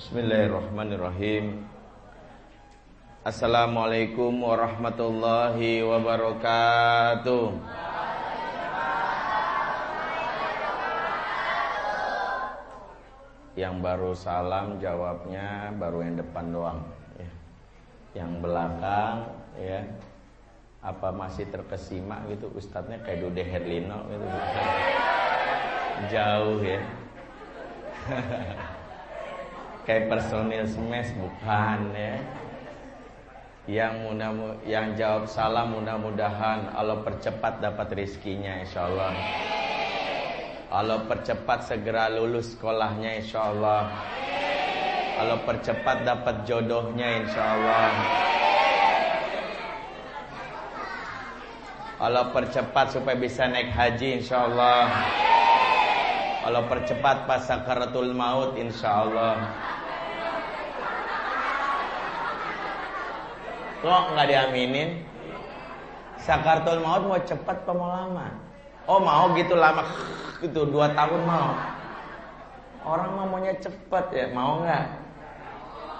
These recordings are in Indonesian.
Bismillahirrahmanirrahim. Assalamualaikum warahmatullahi wabarakatuh. Yang baru salam jawabnya baru yang depan doang ya. Yang belakang ya. Apa masih terkesima gitu ustadznya kayak Dude Herlino gitu. Jauh ya kayak personil smash bukan ya. Yang mudah yang jawab salam mudah-mudahan Allah percepat dapat rizkinya insya Allah Allah percepat segera lulus sekolahnya insya Allah Allah percepat dapat jodohnya insya Allah Allah percepat supaya bisa naik haji insya Allah Allah percepat pas sakaratul maut insya Allah Kok nggak diaminin? Sakaratul maut mau cepat lama? Oh mau gitu lama gitu dua tahun mau. Orang mau maunya cepat ya mau nggak?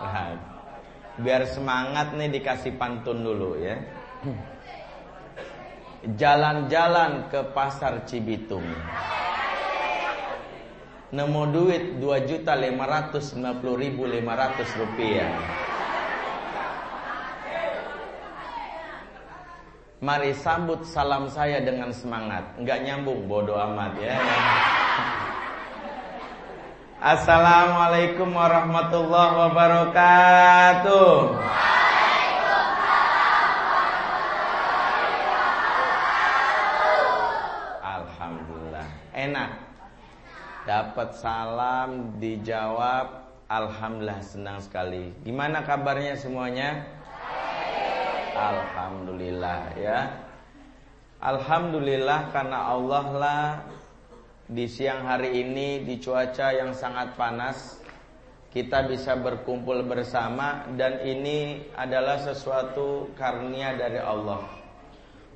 Nah, biar semangat nih dikasih pantun dulu ya jalan-jalan ke pasar Cibitung. Nemu duit 2 juta 590 ribu 500 rupiah. Mari sambut salam saya dengan semangat. Enggak nyambung, bodoh amat ya. Assalamualaikum warahmatullahi wabarakatuh. Dapat salam, dijawab, alhamdulillah senang sekali. Gimana kabarnya semuanya? Alhamdulillah ya. Alhamdulillah karena Allah lah di siang hari ini di cuaca yang sangat panas kita bisa berkumpul bersama dan ini adalah sesuatu karunia dari Allah.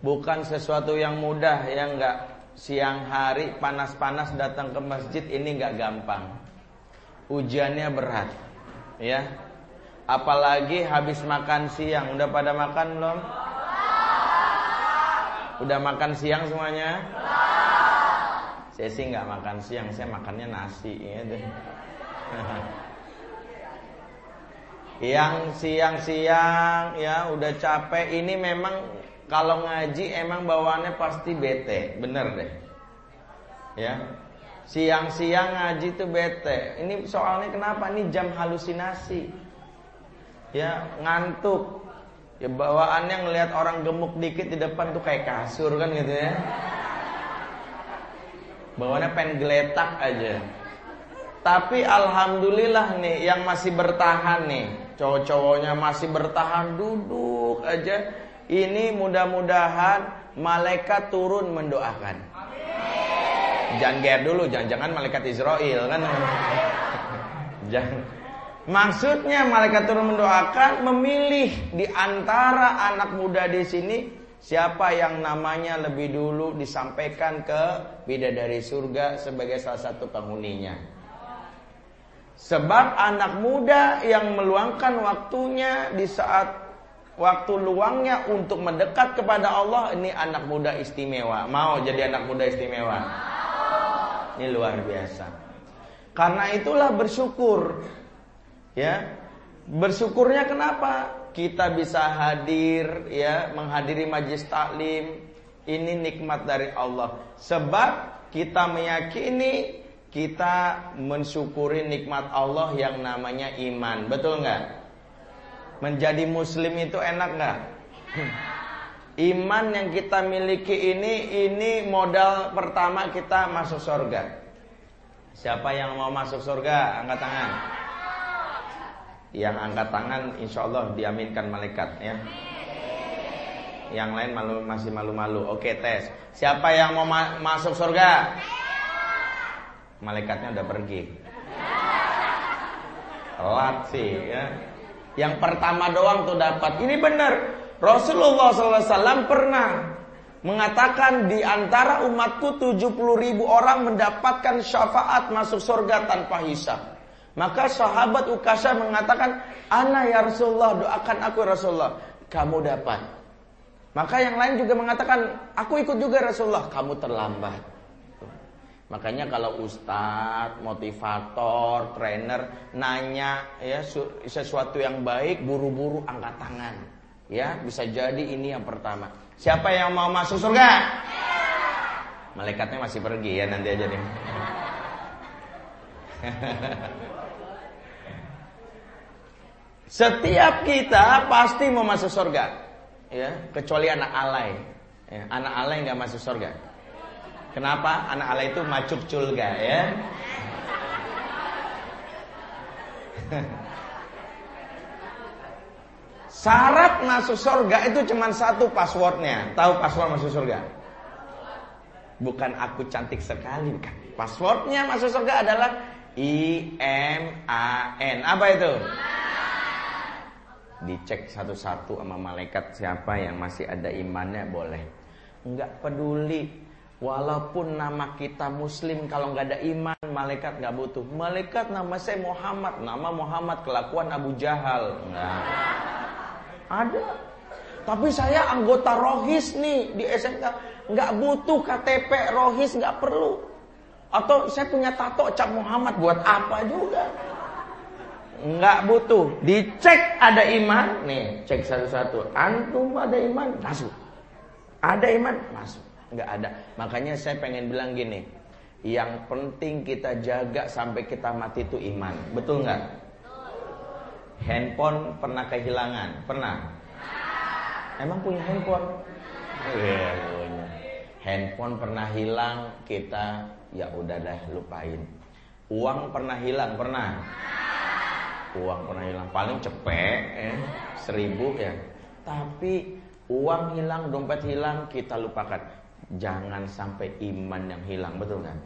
Bukan sesuatu yang mudah ya enggak siang hari panas-panas datang ke masjid ini nggak gampang. Ujiannya berat. Ya. Apalagi habis makan siang. Udah pada makan belum? Udah makan siang semuanya? Saya sih nggak makan siang, saya makannya nasi ya Yang siang-siang ya udah capek ini memang kalau ngaji emang bawaannya pasti bete, bener deh. Ya. Siang-siang ngaji tuh bete. Ini soalnya kenapa? Ini jam halusinasi. Ya, ngantuk. Ya bawaannya ngelihat orang gemuk dikit di depan tuh kayak kasur kan gitu ya. Bawaannya pengen geletak aja. Tapi alhamdulillah nih yang masih bertahan nih, cowok-cowoknya masih bertahan duduk aja ini mudah-mudahan malaikat turun mendoakan. Jangan ger dulu, jangan-jangan malaikat Israel kan. Jangan. Maksudnya malaikat turun mendoakan memilih di antara anak muda di sini siapa yang namanya lebih dulu disampaikan ke bidadari surga sebagai salah satu penghuninya. Sebab anak muda yang meluangkan waktunya di saat waktu luangnya untuk mendekat kepada Allah ini anak muda istimewa. Mau jadi anak muda istimewa? Ini luar biasa. Karena itulah bersyukur. Ya. Bersyukurnya kenapa? Kita bisa hadir ya, menghadiri majlis taklim. Ini nikmat dari Allah. Sebab kita meyakini kita mensyukuri nikmat Allah yang namanya iman. Betul nggak? Menjadi muslim itu enak nggak? Iman yang kita miliki ini ini modal pertama kita masuk surga. Siapa yang mau masuk surga? Angkat tangan. Yang angkat tangan insya Allah diaminkan malaikat ya. Yang lain malu masih malu-malu. Oke tes. Siapa yang mau ma masuk surga? Malaikatnya udah pergi. Telat sih ya. Yang pertama doang tuh dapat. Ini benar. Rasulullah SAW pernah mengatakan di antara umatku 70 ribu orang mendapatkan syafaat masuk surga tanpa hisab. Maka sahabat Ukasha mengatakan, Ana ya Rasulullah, doakan aku ya Rasulullah. Kamu dapat. Maka yang lain juga mengatakan, aku ikut juga Rasulullah, kamu terlambat. Makanya kalau ustadz, motivator, trainer nanya ya sesuatu yang baik, buru-buru angkat tangan. Ya, bisa jadi ini yang pertama. Siapa yang mau masuk surga? Malaikatnya masih pergi ya nanti aja nih. Setiap kita pasti mau masuk surga, ya kecuali anak alay. Ya, anak alay nggak masuk surga. Kenapa? Anak alay itu macuk culga ya. Syarat masuk surga itu cuma satu passwordnya. Tahu password masuk surga? Bukan aku cantik sekali, bukan. Passwordnya masuk surga adalah I M A N. Apa itu? Dicek satu-satu sama malaikat siapa yang masih ada imannya boleh. Enggak peduli. Walaupun nama kita muslim kalau nggak ada iman malaikat nggak butuh. Malaikat nama saya Muhammad, nama Muhammad kelakuan Abu Jahal. Nah. Ada. Tapi saya anggota rohis nih di SMK, nggak butuh KTP rohis nggak perlu. Atau saya punya tato cap Muhammad buat apa juga? Nggak butuh. Dicek ada iman, nih cek satu-satu. Antum ada iman, masuk. Ada iman, masuk. Nggak ada. Makanya saya pengen bilang gini. Yang penting kita jaga sampai kita mati itu iman. Betul nggak? Handphone pernah kehilangan? Pernah? Emang punya handphone? Iya, punya. Handphone pernah hilang, kita ya udah dah lupain. Uang pernah hilang, pernah? Uang pernah hilang, paling cepet, eh, seribu ya. Tapi uang hilang, dompet hilang, kita lupakan. Jangan sampai iman yang hilang, betul kan?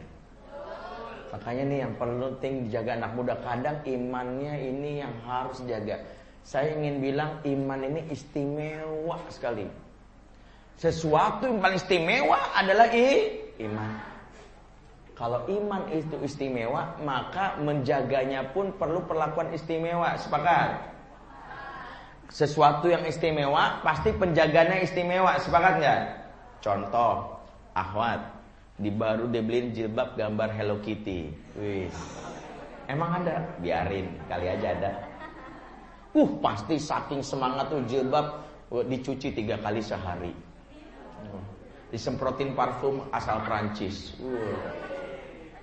Makanya nih yang penting dijaga anak muda. Kadang imannya ini yang harus dijaga. Saya ingin bilang iman ini istimewa sekali. Sesuatu yang paling istimewa adalah i, iman. Kalau iman itu istimewa, maka menjaganya pun perlu perlakuan istimewa. Sepakat? Sesuatu yang istimewa, pasti penjaganya istimewa. Sepakat nggak? Contoh, Ahwat, di baru dibeliin jilbab gambar Hello Kitty. Wih. Emang ada? Biarin, kali aja ada. Uh, pasti saking semangat tuh jilbab dicuci tiga kali sehari. Disemprotin parfum asal Prancis. Uh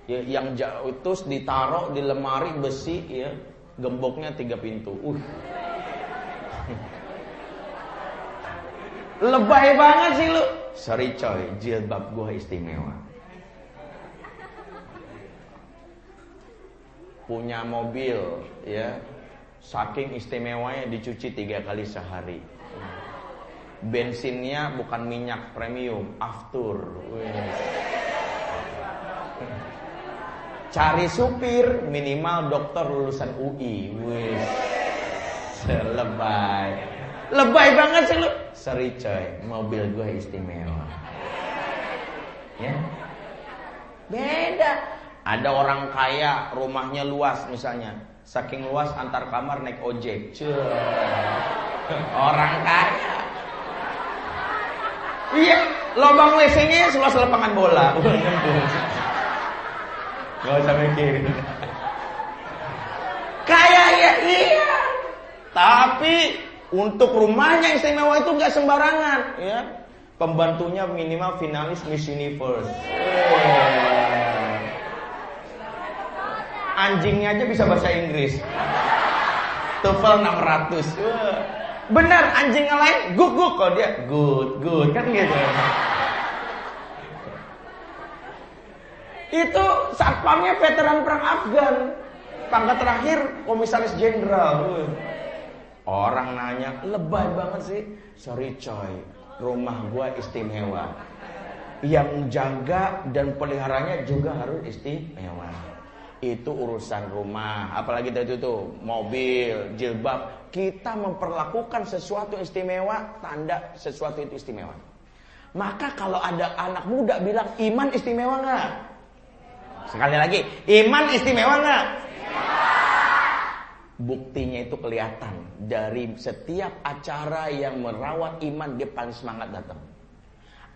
ya, yang jauh itu ditaruh di lemari besi ya gemboknya tiga pintu uh lebay banget sih lu sorry coy jilbab gua istimewa punya mobil ya saking istimewanya dicuci tiga kali sehari bensinnya bukan minyak premium aftur Cari supir minimal dokter lulusan UI. Wih. Lebay. Lebay banget sih lu. Sorry coy, mobil gue istimewa. Ya. Beda. Ada orang kaya, rumahnya luas misalnya. Saking luas antar kamar naik ojek. Orang kaya. Iya, lubang WC-nya seluas lapangan bola. Gak usah mikir. Kayak ya iya. Tapi untuk rumahnya istimewa itu nggak sembarangan, ya. Pembantunya minimal finalis Miss Universe. Anjingnya aja bisa bahasa Inggris. TOEFL 600. Benar, anjing lain guk guk kok dia good good kan gitu. Itu satpamnya veteran perang Afgan. Pangkat terakhir komisaris jenderal. Orang nanya, lebay banget sih. Sorry coy, rumah gua istimewa. Yang jaga dan peliharanya juga harus istimewa. Itu urusan rumah, apalagi tadi itu mobil, jilbab. Kita memperlakukan sesuatu istimewa, tanda sesuatu itu istimewa. Maka kalau ada anak muda bilang iman istimewa nggak? Sekali lagi, iman istimewa nggak? Buktinya itu kelihatan dari setiap acara yang merawat iman dia paling semangat datang.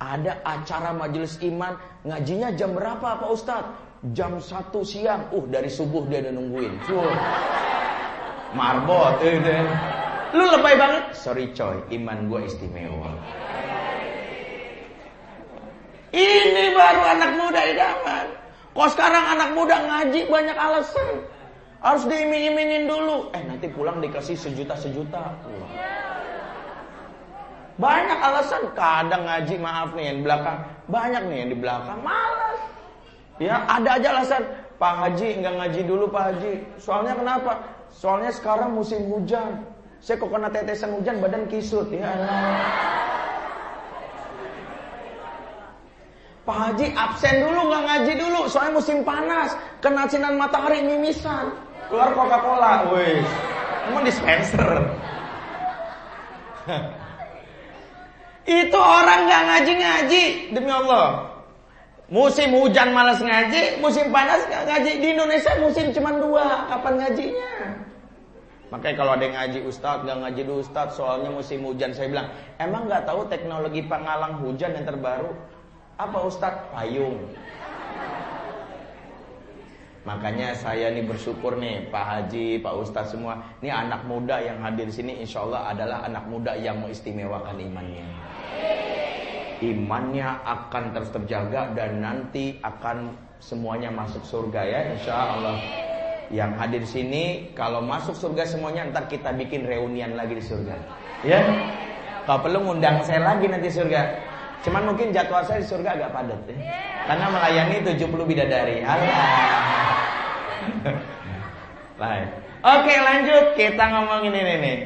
Ada acara majelis iman, ngajinya jam berapa Pak Ustadz? Jam 1 siang. Uh, dari subuh dia udah nungguin. Fuh. Marbot itu. Lu lebay banget. Sorry coy, iman gue istimewa. Ini baru anak muda idaman. Kok sekarang anak muda ngaji banyak alasan. Harus diiming-imingin dulu. Eh nanti pulang dikasih sejuta-sejuta. Banyak alasan. Kadang ngaji maaf nih yang di belakang. Banyak nih yang di belakang. Malas. Ya ada aja alasan. Pak Haji nggak ngaji dulu Pak Haji. Soalnya kenapa? Soalnya sekarang musim hujan. Saya kok kena tetesan hujan badan kisut. Ya Pak Haji absen dulu nggak ngaji dulu soalnya musim panas kena sinar matahari mimisan keluar Coca-Cola, wes. Emang dispenser. Itu orang nggak ngaji-ngaji demi Allah. Musim hujan malas ngaji, musim panas nggak ngaji. Di Indonesia musim cuma dua, kapan ngajinya? Makanya kalau ada yang ngaji Ustadz, nggak ngaji dulu Ustadz, soalnya musim hujan. Saya bilang, emang nggak tahu teknologi penghalang hujan yang terbaru? Apa Ustadz? Payung. Makanya saya ini bersyukur nih Pak Haji, Pak Ustadz semua. Ini anak muda yang hadir di sini insya Allah adalah anak muda yang mengistimewakan imannya. Imannya akan terus terjaga dan nanti akan semuanya masuk surga ya insya Allah. Yang hadir di sini kalau masuk surga semuanya ntar kita bikin reunian lagi di surga. Ya. Kalau perlu ngundang saya lagi nanti surga. Cuman mungkin jadwal saya di surga agak padat ya. Karena melayani 70 bidadari. Allah. Baik. Oke lanjut kita ngomongin ini nih.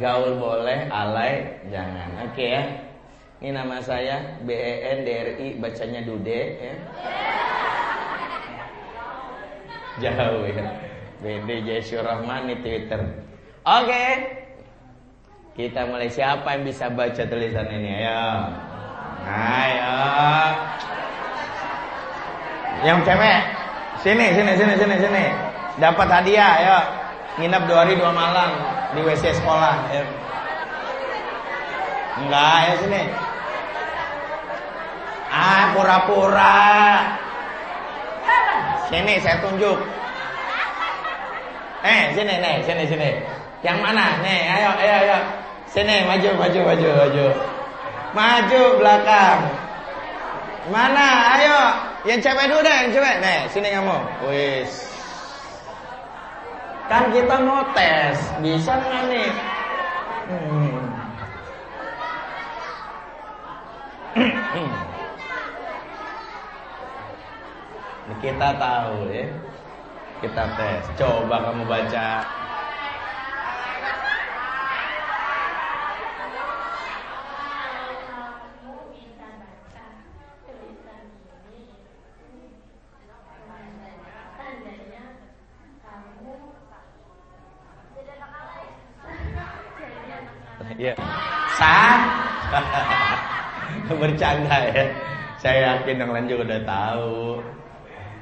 Gaul boleh, alay jangan. Oke ya. Ini nama saya B E N D R I bacanya Dude ya. Jauh ya. BD Jesur Rahman di Twitter. Oke. Kita mulai siapa yang bisa baca tulisan ini? Ayo. Ayo. Yang cewek Sini, sini, sini, sini, sini. Dapat hadiah, ya. Nginap dua hari dua malam di WC sekolah. Ya. Enggak, ya sini. Ah, pura-pura. Sini, saya tunjuk. Eh, sini, nih, sini, sini. Yang mana? Nih, ayo, ayo, ayo. Sini, maju, maju, maju, maju. Maju belakang. Mana? Ayo. Yang cewek dulu deh, yang cewek. Nih, sini kamu. Wis. Kan kita mau tes, bisa nggak nih? Hmm. kita tahu ya. Kita tes. Coba kamu baca Ya. Sah. Bercanda ya. Saya yakin yang lain juga udah tahu.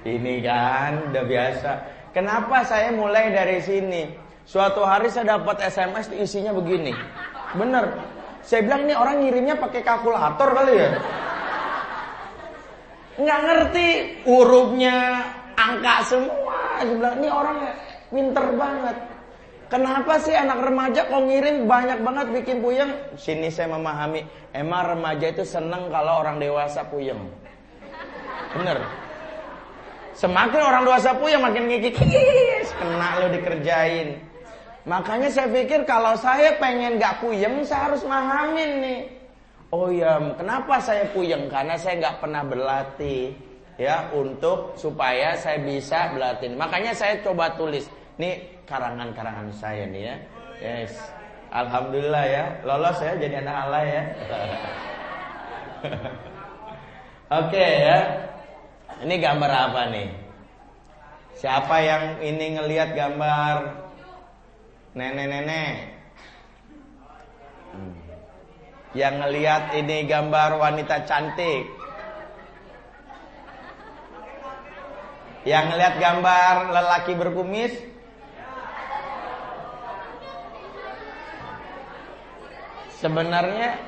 Ini kan udah biasa. Kenapa saya mulai dari sini? Suatu hari saya dapat SMS isinya begini. Bener. Saya bilang ini orang ngirimnya pakai kalkulator kali ya. Nggak ngerti hurufnya, angka semua. Saya bilang ini orang pinter banget. Kenapa sih anak remaja kok ngirim banyak banget bikin puyeng? Sini saya memahami, emang remaja itu seneng kalau orang dewasa puyeng. Bener. Semakin orang dewasa puyeng makin ngikik, kena lo dikerjain. Makanya saya pikir kalau saya pengen gak puyeng, saya harus mahamin nih. Oh ya, kenapa saya puyeng? Karena saya gak pernah berlatih ya untuk supaya saya bisa berlatih. Makanya saya coba tulis. Nih karangan-karangan saya nih ya. Yes. Alhamdulillah ya, lolos ya jadi anak Allah ya. Oke okay, ya. Ini gambar apa nih? Siapa yang ini ngelihat gambar nenek-nenek? Hmm. Yang ngelihat ini gambar wanita cantik? Yang ngelihat gambar lelaki berkumis? Sebenarnya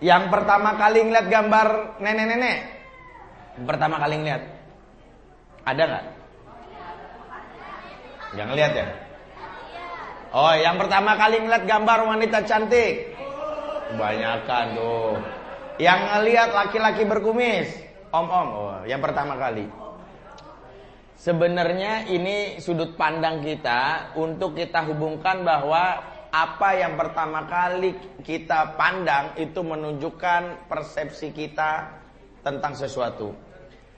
yang pertama kali ngeliat gambar nenek-nenek, pertama kali ngeliat, ada nggak? Jangan lihat ya. Oh, yang pertama kali ngeliat gambar wanita cantik, Banyakan tuh. Yang ngeliat laki-laki berkumis, om-om. Oh, yang pertama kali. Sebenarnya ini sudut pandang kita untuk kita hubungkan bahwa apa yang pertama kali kita pandang itu menunjukkan persepsi kita tentang sesuatu.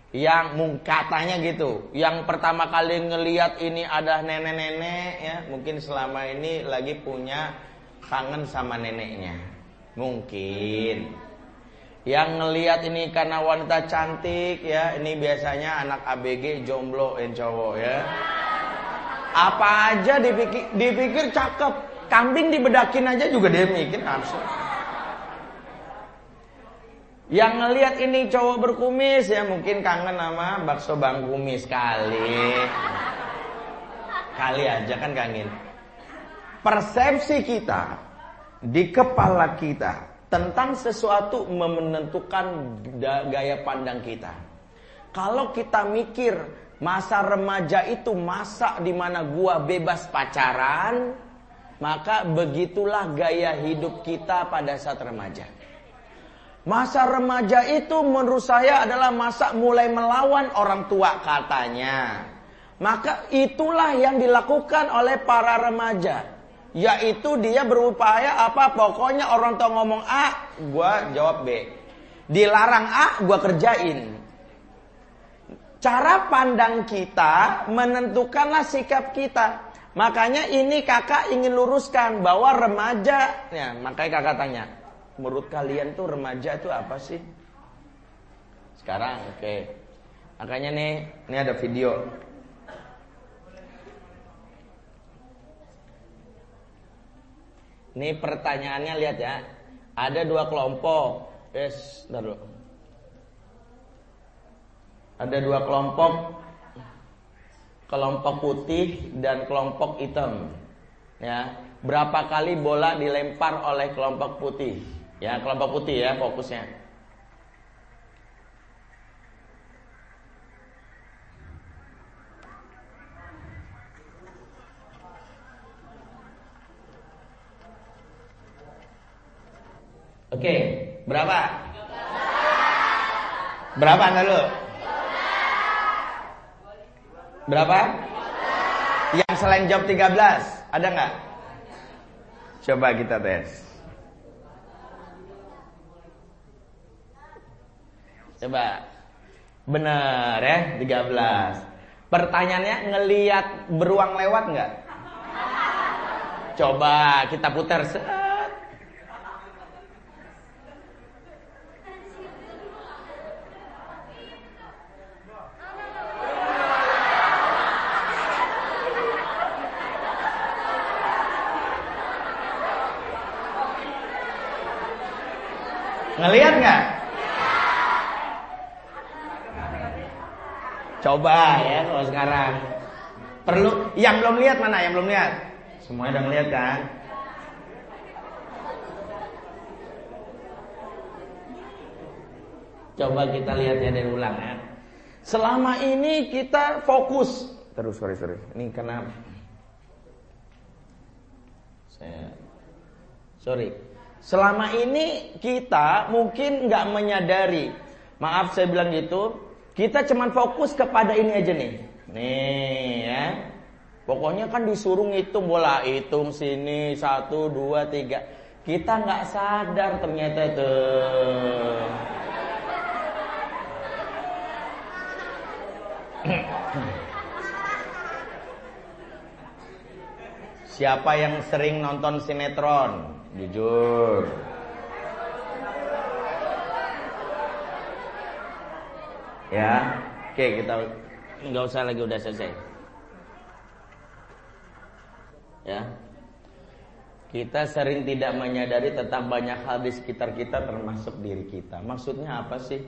Yang katanya gitu, yang pertama kali ngeliat ini ada nenek-nenek ya, mungkin selama ini lagi punya kangen sama neneknya. Mungkin. Yang ngeliat ini karena wanita cantik ya, ini biasanya anak ABG jomblo yang cowok ya. Apa aja dipikir, dipikir cakep, Kambing dibedakin aja juga dia mikir nafsu. Yang ngelihat ini cowok berkumis ya mungkin kangen sama bakso bang kumis kali. Kali aja kan kangen. Persepsi kita di kepala kita tentang sesuatu menentukan gaya pandang kita. Kalau kita mikir masa remaja itu masa di mana gua bebas pacaran, maka begitulah gaya hidup kita pada saat remaja. Masa remaja itu menurut saya adalah masa mulai melawan orang tua katanya. Maka itulah yang dilakukan oleh para remaja. Yaitu dia berupaya apa pokoknya orang tua ngomong A, gua jawab B. Dilarang A, gua kerjain. Cara pandang kita menentukanlah sikap kita. Makanya ini kakak ingin luruskan bahwa remaja, ya, makanya kakak tanya, menurut kalian tuh remaja itu apa sih? Sekarang, oke. Okay. Makanya nih, ini ada video. Ini pertanyaannya lihat ya. Ada dua kelompok. Yes. Ada dua kelompok kelompok putih dan kelompok hitam. Ya, berapa kali bola dilempar oleh kelompok putih? Ya, kelompok putih ya fokusnya. Oke, berapa? Berapa dulu? Berapa? Yang selain jawab 13 Ada nggak? Coba kita tes Coba Bener ya 13 Pertanyaannya ngeliat beruang lewat nggak? Coba kita putar Ngelihat nggak? Coba ya kalau sekarang. Perlu yang belum lihat mana? Yang belum lihat? Semuanya udah ngeliat kan? Coba kita lihat ya dari ulang ya. Selama ini kita fokus terus sorry sorry. Ini karena saya sorry Selama ini kita mungkin nggak menyadari. Maaf saya bilang gitu. Kita cuma fokus kepada ini aja nih. Nih ya. Pokoknya kan disuruh ngitung bola. Hitung sini. Satu, dua, tiga. Kita nggak sadar ternyata tuh. Siapa yang sering nonton sinetron? Jujur. Ya, oke kita nggak usah lagi udah selesai. Ya, kita sering tidak menyadari tentang banyak hal di sekitar kita termasuk diri kita. Maksudnya apa sih?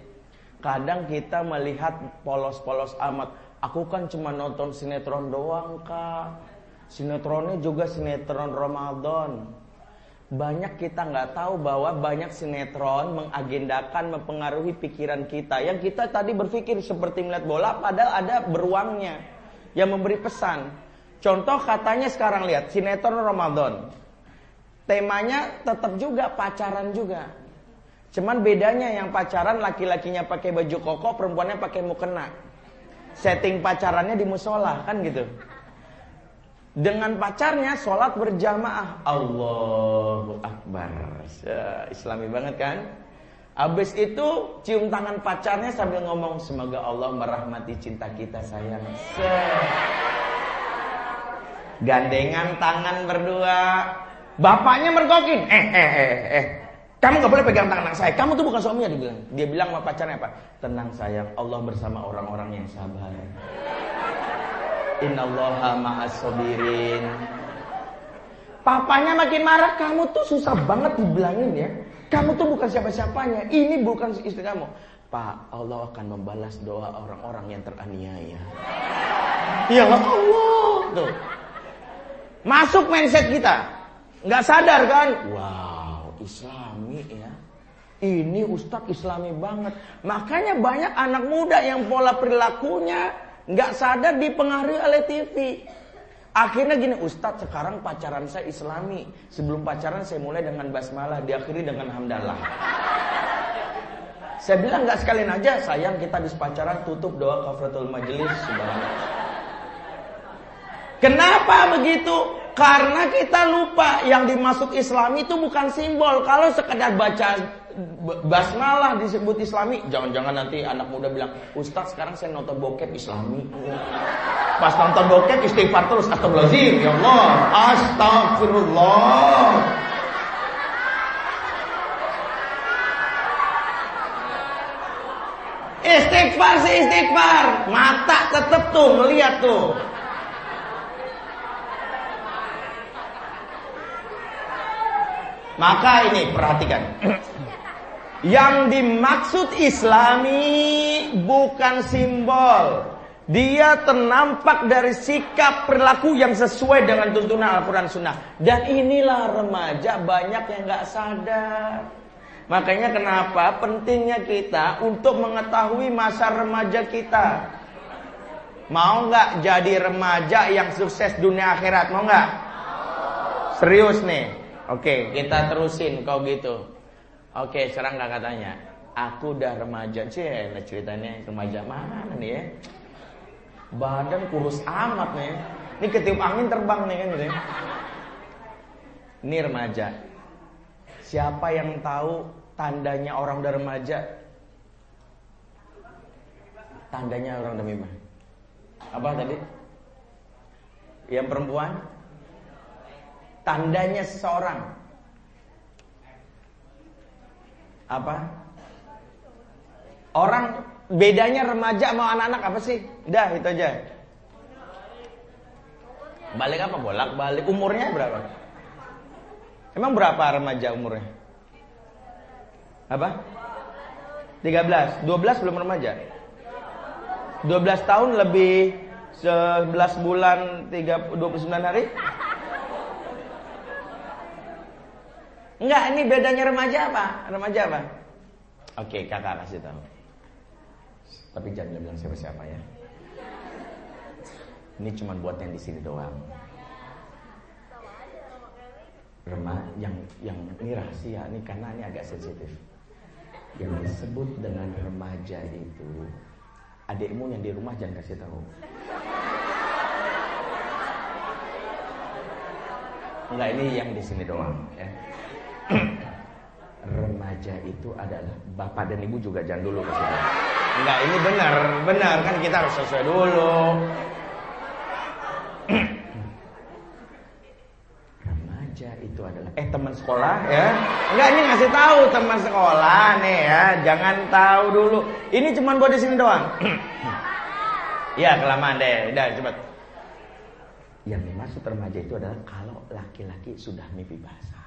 Kadang kita melihat polos-polos amat. Aku kan cuma nonton sinetron doang kak. Sinetronnya juga sinetron Ramadan. Banyak kita nggak tahu bahwa banyak sinetron mengagendakan mempengaruhi pikiran kita. Yang kita tadi berpikir seperti melihat bola padahal ada beruangnya yang memberi pesan. Contoh katanya sekarang lihat sinetron Ramadan. Temanya tetap juga pacaran juga. Cuman bedanya yang pacaran laki-lakinya pakai baju koko perempuannya pakai mukena. Setting pacarannya di musola kan gitu dengan pacarnya sholat berjamaah Allahu Akbar Islami banget kan Habis itu cium tangan pacarnya sambil ngomong Semoga Allah merahmati cinta kita sayang Gandengan tangan berdua Bapaknya mergokin Eh eh eh eh kamu gak boleh pegang tangan saya. Kamu tuh bukan suaminya dia bilang. Dia bilang sama pacarnya apa? Tenang sayang, Allah bersama orang-orang yang sabar. Innallaha ma'as sabirin. Papanya makin marah, kamu tuh susah banget dibilangin ya. Kamu tuh bukan siapa-siapanya. Ini bukan istri kamu. Pak, Allah akan membalas doa orang-orang yang teraniaya. Ya Allah. Tuh. Masuk mindset kita. Nggak sadar kan? Wow, islami ya. Ini ustadz islami banget. Makanya banyak anak muda yang pola perilakunya nggak sadar dipengaruhi oleh TV. Akhirnya gini, Ustadz sekarang pacaran saya islami. Sebelum pacaran saya mulai dengan basmalah, diakhiri dengan hamdalah. Saya bilang nggak sekalian aja, sayang kita habis pacaran tutup doa kafratul majelis. Kenapa begitu? Karena kita lupa yang dimaksud Islam itu bukan simbol. Kalau sekedar baca basmalah disebut Islami, jangan-jangan nanti anak muda bilang, Ustaz sekarang saya nonton bokep Islami. Pas nonton bokep istighfar terus, astagfirullahaladzim, ya Allah, astagfirullah. Istighfar sih istighfar, mata tetep tuh melihat tuh. Maka ini perhatikan. Yang dimaksud islami bukan simbol. Dia ternampak dari sikap perilaku yang sesuai dengan tuntunan Al-Quran Sunnah. Dan inilah remaja banyak yang gak sadar. Makanya kenapa pentingnya kita untuk mengetahui masa remaja kita. Mau nggak jadi remaja yang sukses dunia akhirat? Mau nggak? Serius nih. Oke, kita terusin kau gitu. Oke, sekarang nggak katanya. Aku udah remaja, sih ceritanya remaja mana nih ya? Badan kurus amat nih. Ini ketiup angin terbang nih kan. Ini remaja. Siapa yang tahu tandanya orang udah remaja? Tandanya orang udah mimah. Apa tadi? Yang perempuan? Tandanya seseorang apa? Orang bedanya remaja sama anak-anak apa sih? Dah itu aja. Balik apa? Bolak balik. Umurnya berapa? Emang berapa remaja umurnya? Apa? 13. 12 belum remaja. 12 tahun lebih 11 bulan 3, 29 hari? Enggak, ini bedanya remaja apa? Remaja apa? Oke, kakak kasih tahu. Tapi jangan bilang siapa-siapa ya. Ini cuma buat yang di sini doang. Remaja yang yang ini rahasia ini karena ini agak sensitif. Yang disebut dengan remaja itu adikmu yang di rumah jangan kasih tahu. Enggak ini yang di sini doang ya. remaja itu adalah bapak dan ibu juga jangan dulu ke sini. Enggak, ini benar, benar kan kita harus sesuai dulu. remaja itu adalah eh teman sekolah ya. Enggak ini ngasih tahu teman sekolah nih ya, jangan tahu dulu. Ini cuma buat di sini doang. ya, kelamaan deh. Udah cepat. Yang dimaksud remaja itu adalah kalau laki-laki sudah mimpi basah.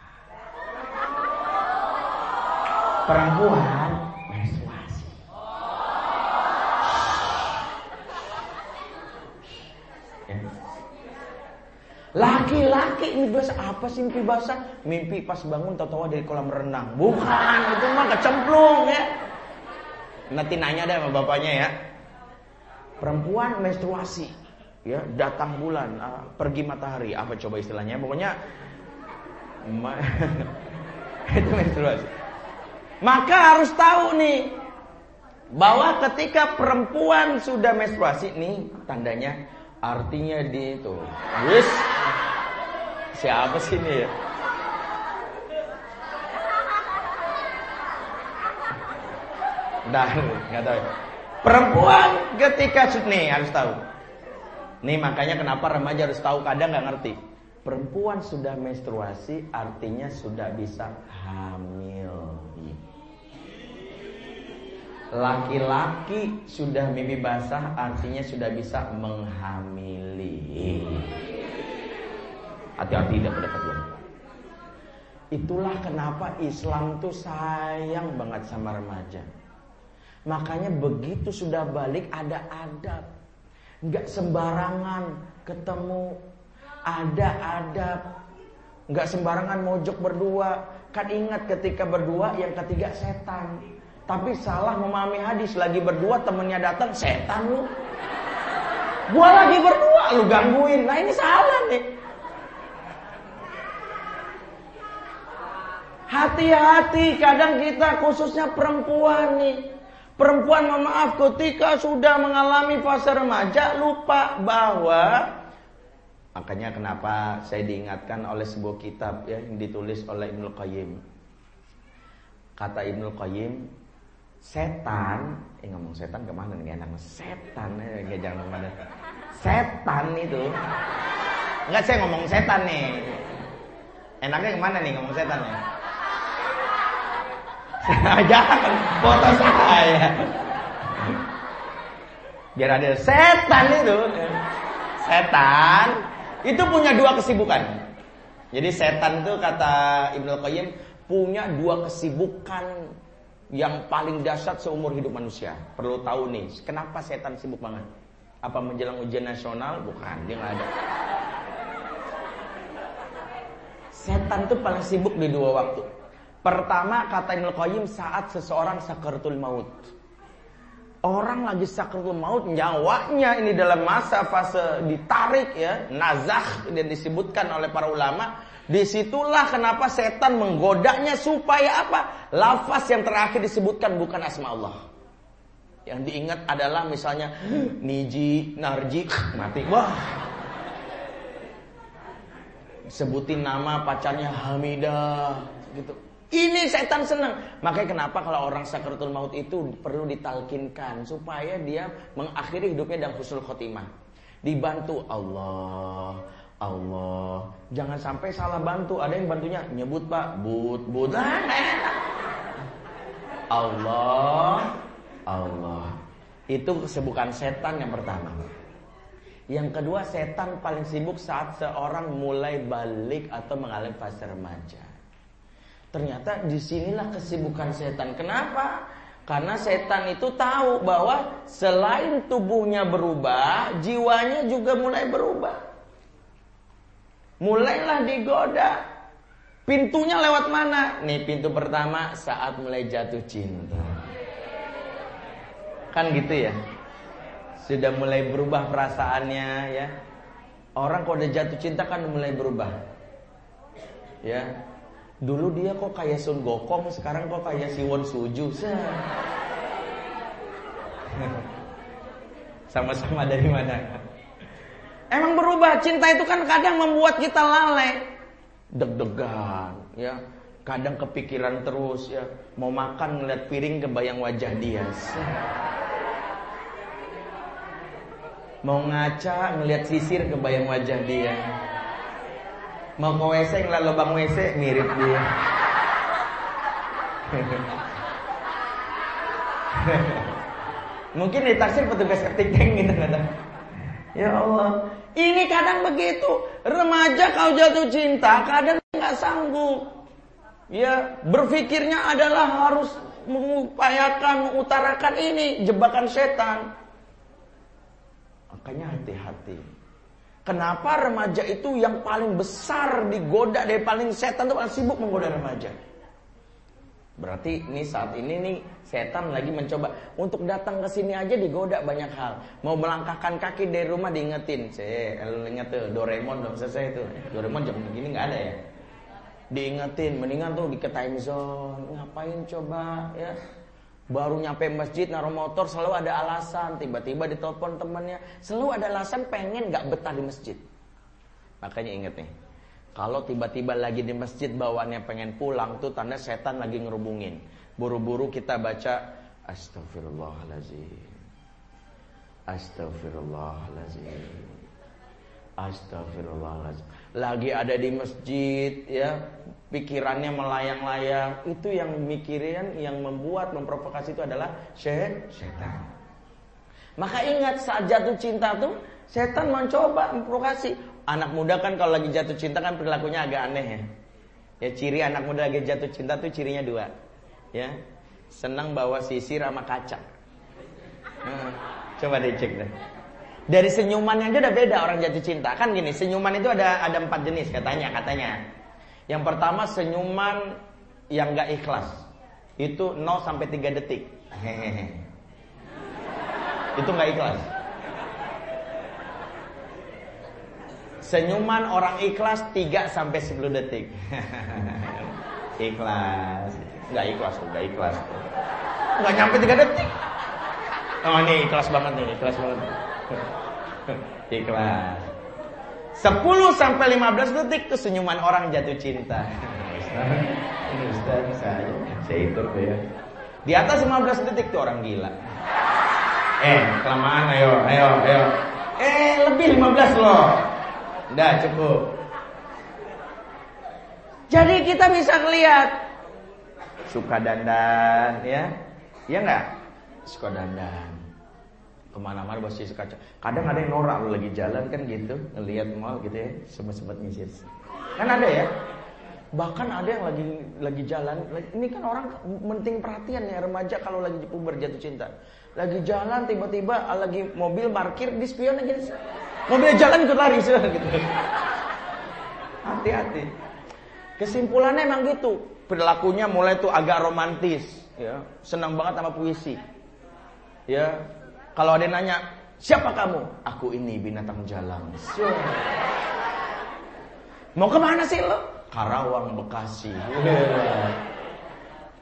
Perempuan menstruasi. Ya. Laki-laki ini biasa apa sih mimpi basah? Mimpi pas bangun tahu-tahu dari kolam renang. Bukan, itu mah kecemplung ya. Nanti nanya deh sama bapaknya ya. Perempuan menstruasi, ya datang bulan, uh, pergi matahari, apa coba istilahnya? Pokoknya itu menstruasi. Maka harus tahu nih bahwa ketika perempuan sudah menstruasi nih tandanya artinya di itu. Wis Siapa sih ini ya? Dah, nggak tahu. Perempuan ketika nih harus tahu. Nih makanya kenapa remaja harus tahu kadang nggak ngerti. Perempuan sudah menstruasi artinya sudah bisa hamil. Laki-laki sudah mimpi basah artinya sudah bisa menghamili. Hati-hati tidak kedua. Itulah kenapa Islam tuh sayang banget sama remaja. Makanya begitu sudah balik ada adab. Nggak sembarangan ketemu. Ada adab. Nggak sembarangan mojok berdua. Kan ingat ketika berdua yang ketiga setan. Tapi salah memahami hadis. Lagi berdua temennya datang setan lu. Gua lagi berdua lu gangguin. Nah ini salah nih. Hati-hati kadang kita khususnya perempuan nih. Perempuan mohon maaf ketika sudah mengalami fase remaja lupa bahwa makanya kenapa saya diingatkan oleh sebuah kitab ya yang ditulis oleh Ibnu Qayyim. Kata Ibnu Qayyim, setan, eh ngomong setan ke mana nih enak setan eh jangan ke mana. Setan itu, enggak saya ngomong setan nih. Enaknya ke mana nih ngomong setan nih? Jangan foto saya. Biar ada setan itu. Setan itu punya dua kesibukan. Jadi setan itu kata Ibnu Qayyim punya dua kesibukan yang paling dahsyat seumur hidup manusia. Perlu tahu nih, kenapa setan sibuk banget? Apa menjelang ujian nasional? Bukan, dia nggak ada. Setan tuh paling sibuk di dua waktu. Pertama kata Ibnu Qayyim saat seseorang sakaratul maut. Orang lagi sakaratul maut nyawanya ini dalam masa fase ditarik ya, nazah dan disebutkan oleh para ulama. Di situlah kenapa setan menggodanya supaya apa? Lafaz yang terakhir disebutkan bukan asma Allah. Yang diingat adalah misalnya Niji, Narji, mati. Wah, sebutin nama pacarnya Hamidah gitu. Ini setan senang. Makanya kenapa kalau orang sakaratul maut itu perlu ditalkinkan supaya dia mengakhiri hidupnya dalam husnul khotimah. Dibantu Allah, Allah. Jangan sampai salah bantu. Ada yang bantunya nyebut Pak, but, but. Allah, Allah. Itu kesibukan setan yang pertama. Yang kedua, setan paling sibuk saat seorang mulai balik atau mengalami fase remaja. Ternyata di sinilah kesibukan setan. Kenapa? Karena setan itu tahu bahwa selain tubuhnya berubah, jiwanya juga mulai berubah. Mulailah digoda. Pintunya lewat mana? Nih pintu pertama saat mulai jatuh cinta. Kan gitu ya. Sudah mulai berubah perasaannya ya. Orang kalau udah jatuh cinta kan mulai berubah. Ya, Dulu dia kok kayak Sun Gokong, sekarang kok kayak Siwon Suju. Sama-sama dari mana? Emang berubah. Cinta itu kan kadang membuat kita lalai. Deg-degan, ya. Kadang kepikiran terus ya. Mau makan ngeliat piring kebayang wajah dia. Mau ngaca ngeliat sisir kebayang wajah dia. Mau ke WC ngeliat lubang WC mirip dia. Mungkin ditaksir petugas ketik gitu kata. Ya Allah, ini kadang begitu. Remaja kau jatuh cinta, kadang nggak sanggup. Ya, berpikirnya adalah harus mengupayakan, mengutarakan ini jebakan setan. Makanya hati-hati. Kenapa remaja itu yang paling besar digoda dari paling setan itu paling sibuk menggoda remaja? Berarti ini saat ini nih setan lagi mencoba untuk datang ke sini aja digoda banyak hal. Mau melangkahkan kaki dari rumah diingetin. Saya lu inget tuh Doraemon dong selesai itu. Doraemon jam begini nggak ada ya. Diingetin, mendingan tuh di ke. Ngapain coba ya? Baru nyampe masjid naruh motor selalu ada alasan. Tiba-tiba ditelepon temannya, selalu ada alasan pengen nggak betah di masjid. Makanya inget nih, kalau tiba-tiba lagi di masjid bawaannya pengen pulang tuh tanda setan lagi ngerubungin. Buru-buru kita baca Astagfirullahalazim. Astagfirullahalazim. Astagfirullahalazim. Lagi ada di masjid ya, pikirannya melayang-layang. Itu yang mikirin yang membuat memprovokasi itu adalah setan. Maka ingat saat jatuh cinta tuh setan mencoba memprovokasi. Anak muda kan kalau lagi jatuh cinta kan perilakunya agak aneh ya. Ya ciri anak muda lagi jatuh cinta tuh cirinya dua. Ya. Senang bawa sisir sama kaca. Nah, coba dicek deh. Dari senyumannya aja udah beda orang jatuh cinta. Kan gini, senyuman itu ada ada empat jenis katanya, katanya. Yang pertama senyuman yang gak ikhlas. Itu 0 sampai 3 detik. Itu gak ikhlas. Senyuman orang ikhlas 3 sampai 10 detik. ikhlas. Gak ikhlas, gak ikhlas. Gak nyampe 3 detik. Oh ini ikhlas banget nih, ikhlas banget. Ikhlas. 10 sampai 15 detik itu senyuman orang jatuh cinta. Ini Ustaz saya, saya ikut ya. Di atas 15 detik tuh orang gila. Eh, kelamaan ayo, ayo, ayo. Eh, lebih 15 loh. Udah cukup. Jadi kita bisa lihat suka dandan ya. Iya enggak? Suka dandan ke mana-mana pasti suka kadang ada yang norak lu lagi jalan kan gitu ngelihat mal gitu ya sempat-sempat nyisir. Kan ada ya? Bahkan ada yang lagi lagi jalan. Ini kan orang penting perhatian ya remaja kalau lagi puber jatuh cinta. Lagi jalan tiba-tiba lagi mobil parkir di spion aja mobil jalan ikut lari gitu. Hati-hati. Kesimpulannya emang gitu. Perilakunya mulai tuh agak romantis ya. Senang banget sama puisi ya kalau ada yang nanya, siapa kamu? Aku ini binatang jalan. Mau ke mana sih lo? Karawang, Bekasi.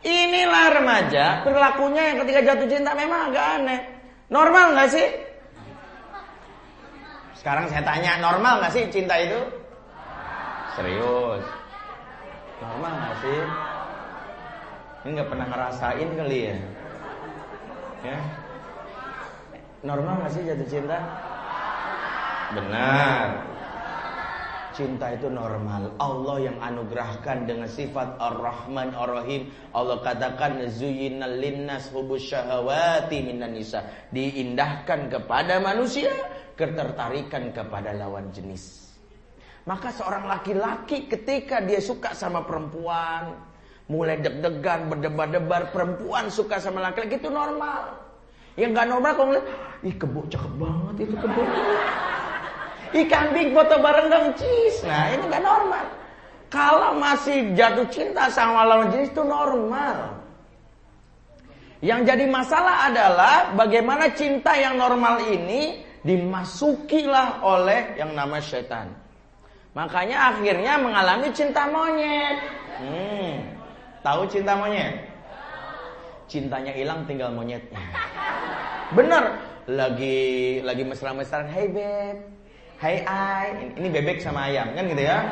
Inilah remaja, perilakunya yang ketika jatuh cinta memang agak aneh. Normal nggak sih? Sekarang saya tanya, normal nggak sih cinta itu? Serius? Normal nggak sih? Ini nggak pernah ngerasain kali ya? Ya, Normal gak sih jatuh cinta? Benar. Cinta itu normal. Allah yang anugerahkan dengan sifat Ar-Rahman Ar-Rahim. Allah katakan zuyyinal linnas hubus syahawati minan nisa. Diindahkan kepada manusia ketertarikan kepada lawan jenis. Maka seorang laki-laki ketika dia suka sama perempuan, mulai deg-degan, berdebar-debar, perempuan suka sama laki-laki itu normal. Yang gak normal kalau ngeliat, ih kebo cakep banget itu kebo. Ih kambing foto bareng dong, cis. Nah ini gak normal. Kalau masih jatuh cinta sama lawan jenis itu normal. Yang jadi masalah adalah bagaimana cinta yang normal ini dimasukilah oleh yang nama setan. Makanya akhirnya mengalami cinta monyet. Hmm, tahu cinta monyet? Cintanya hilang tinggal monyetnya. Bener. Lagi lagi mesra-mesraan, "Hey beb." "Hey I." Ini bebek sama ayam kan gitu ya.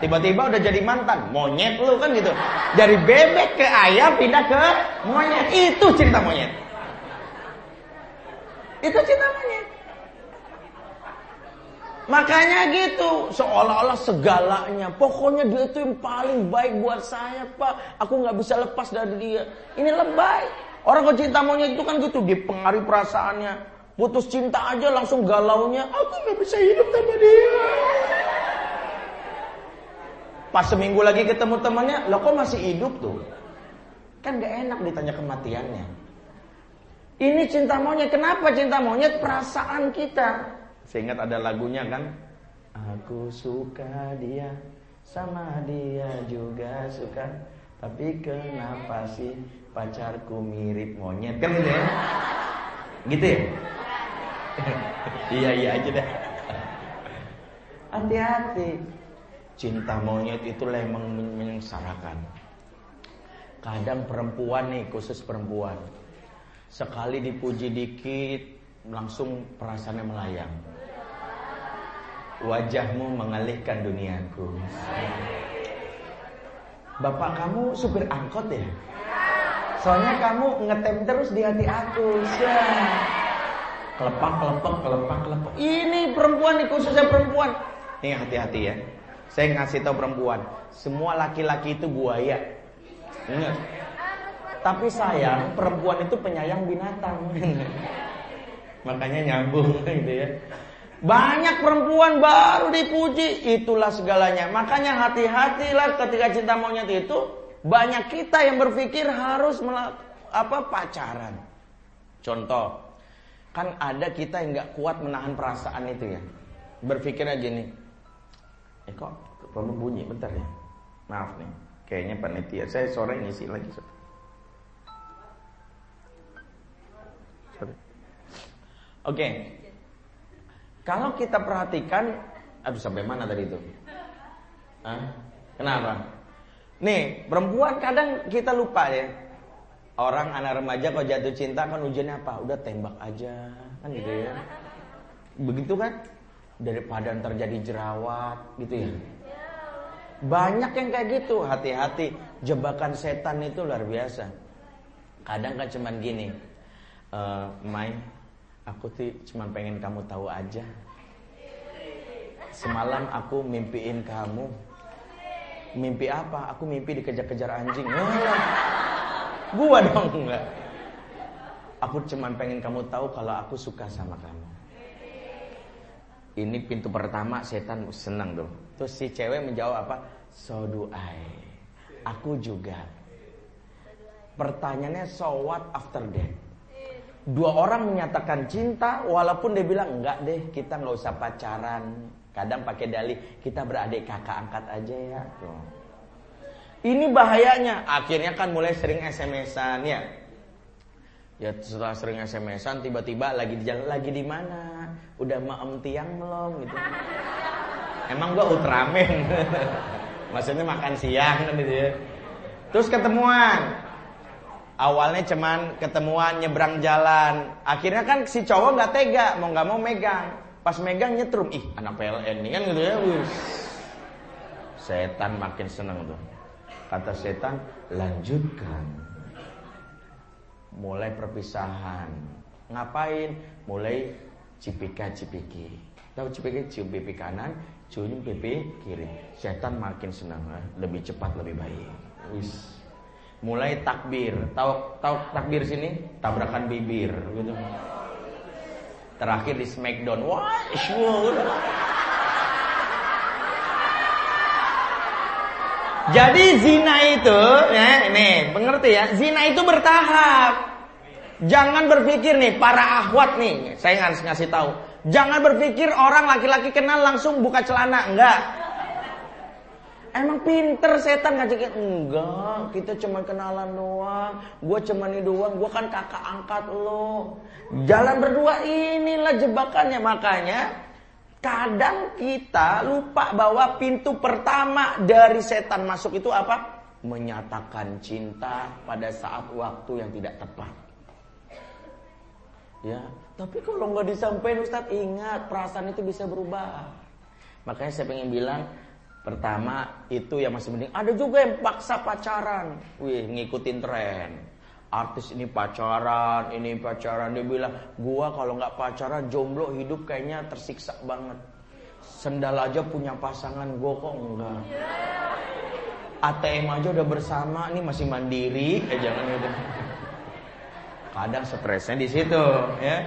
Tiba-tiba udah jadi mantan, monyet lu kan gitu. Dari bebek ke ayam pindah ke monyet. Itu cinta monyet. Itu cinta monyet. Makanya gitu, seolah-olah segalanya. Pokoknya dia itu yang paling baik buat saya, Pak. Aku nggak bisa lepas dari dia. Ini lebay. Orang kalau cinta monyet itu kan gitu, dipengaruhi perasaannya. Putus cinta aja langsung galaunya, aku gak bisa hidup tanpa dia. Pas seminggu lagi ketemu temannya, lo kok masih hidup tuh? Kan gak enak ditanya kematiannya. Ini cinta monyet, kenapa cinta monyet? Perasaan kita. Seingat ada lagunya kan, Aku suka dia Sama dia juga suka. Tapi kenapa sih pacarku mirip monyet? Kan gitu ya? Gitu ya? Iya iya aja deh. Hati-hati. Cinta monyet itu memang menyengsarakan. Kadang perempuan nih khusus perempuan Sekali dipuji dikit Langsung perasaannya melayang Wajahmu mengalihkan duniaku. Bapak kamu supir angkot ya? Soalnya kamu ngetem terus di hati aku. Kelepak, kelepak, kelepak, kelepak. Ini perempuan nih khususnya perempuan. Nih hati-hati ya. Saya ngasih tahu perempuan, semua laki-laki itu buaya. Ingat. Tapi sayang, perempuan itu penyayang binatang. Makanya nyambung gitu ya. Banyak perempuan baru dipuji, itulah segalanya. Makanya hati-hatilah ketika cinta monyet itu banyak kita yang berpikir harus apa pacaran. Contoh, kan ada kita yang nggak kuat menahan perasaan itu ya. Berpikir aja nih, eh kok kamu bunyi bentar ya. Maaf nih, kayaknya panitia. Saya sore ngisi lagi. Oke, okay. Kalau kita perhatikan, aduh sampai mana tadi itu? Hah? Kenapa? Nih, perempuan kadang kita lupa ya. Orang anak remaja kalau jatuh cinta kan ujiannya apa? Udah tembak aja, kan gitu ya. Begitu kan? Daripada terjadi jerawat, gitu ya. Banyak yang kayak gitu, hati-hati. Jebakan setan itu luar biasa. Kadang kan cuman gini, uh, Mai, Aku tuh cuma pengen kamu tahu aja. Semalam aku mimpiin kamu. Mimpi apa? Aku mimpi dikejar-kejar anjing. Wah, gua dong enggak. Aku cuma pengen kamu tahu kalau aku suka sama kamu. Ini pintu pertama setan senang tuh. Terus si cewek menjawab apa? So do I. Aku juga. Pertanyaannya so what after that? Dua orang menyatakan cinta walaupun dia bilang enggak deh kita nggak usah pacaran. Kadang pakai dalih kita beradik kakak angkat aja ya. Ini bahayanya. Akhirnya kan mulai sering SMS-an ya. Ya setelah sering SMS-an tiba-tiba lagi di jalan lagi di mana? Udah maem tiang belum gitu. Emang gua Ultraman. Maksudnya makan siang kan gitu ya. Terus ketemuan, Awalnya cuman ketemuan nyebrang jalan. Akhirnya kan si cowok nggak tega, mau nggak mau megang. Pas megang nyetrum, ih anak PLN nih kan gitu ya. Wih. Setan makin seneng tuh. Kata setan, lanjutkan. Mulai perpisahan. Ngapain? Mulai cipika cipiki. Tahu cipika cium pipi kanan, cium pipi kiri. Setan makin senang, lebih cepat lebih baik. Wis mulai takbir. Tahu tahu takbir sini? Tabrakan bibir gitu. Terakhir di Smackdown. Wah, syur. Jadi zina itu, ya, ini, mengerti ya? Zina itu bertahap. Jangan berpikir nih para ahwat nih, saya harus ngasih tahu. Jangan berpikir orang laki-laki kenal langsung buka celana, enggak. Emang pinter setan ngajakin Enggak kita cuma kenalan doang Gue cuma ini doang Gue kan kakak angkat lo Jalan berdua inilah jebakannya Makanya Kadang kita lupa bahwa pintu pertama dari setan masuk itu apa? Menyatakan cinta pada saat waktu yang tidak tepat. Ya, tapi kalau nggak disampaikan Ustadz ingat perasaan itu bisa berubah. Makanya saya pengen bilang Pertama itu yang masih mending. Ada juga yang paksa pacaran. Wih ngikutin tren. Artis ini pacaran, ini pacaran. Dia bilang, gua kalau nggak pacaran jomblo hidup kayaknya tersiksa banget. Sendal aja punya pasangan, gua kok enggak. ATM aja udah bersama, ini masih mandiri. Eh jangan gitu. Kadang stresnya di situ, ya.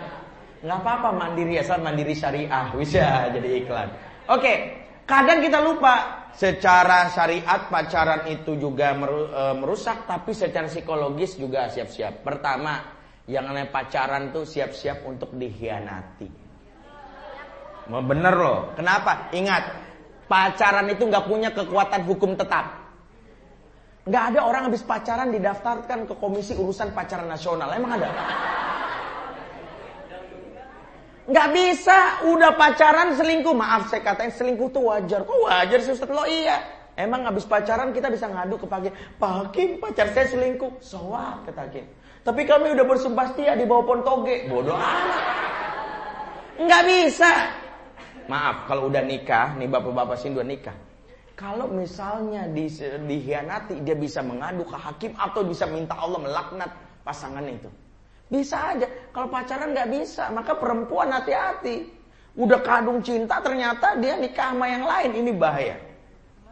Nggak apa-apa mandiri asal mandiri syariah bisa jadi iklan. Oke, Kadang kita lupa secara syariat pacaran itu juga e, merusak tapi secara psikologis juga siap-siap. Pertama, yang namanya pacaran tuh siap-siap untuk dikhianati. Bener loh. Kenapa? Ingat, pacaran itu nggak punya kekuatan hukum tetap. Nggak ada orang habis pacaran didaftarkan ke komisi urusan pacaran nasional. Emang ada? Nggak bisa, udah pacaran selingkuh. Maaf saya katain selingkuh tuh wajar. Kok wajar sih Ustaz? Lo iya. Emang habis pacaran kita bisa ngadu ke Pak Hakim. pacar saya selingkuh. So what? Kata Hakim. Tapi kami udah bersumpah setia di bawah pontoge. Bodoh amat. Nggak bisa. Maaf, kalau udah nikah, nih bapak-bapak sini udah nikah. Kalau misalnya di, dihianati, dia bisa mengadu ke hakim atau bisa minta Allah melaknat pasangan itu. Bisa aja. Kalau pacaran nggak bisa, maka perempuan hati-hati. Udah kadung cinta, ternyata dia nikah sama yang lain. Ini bahaya.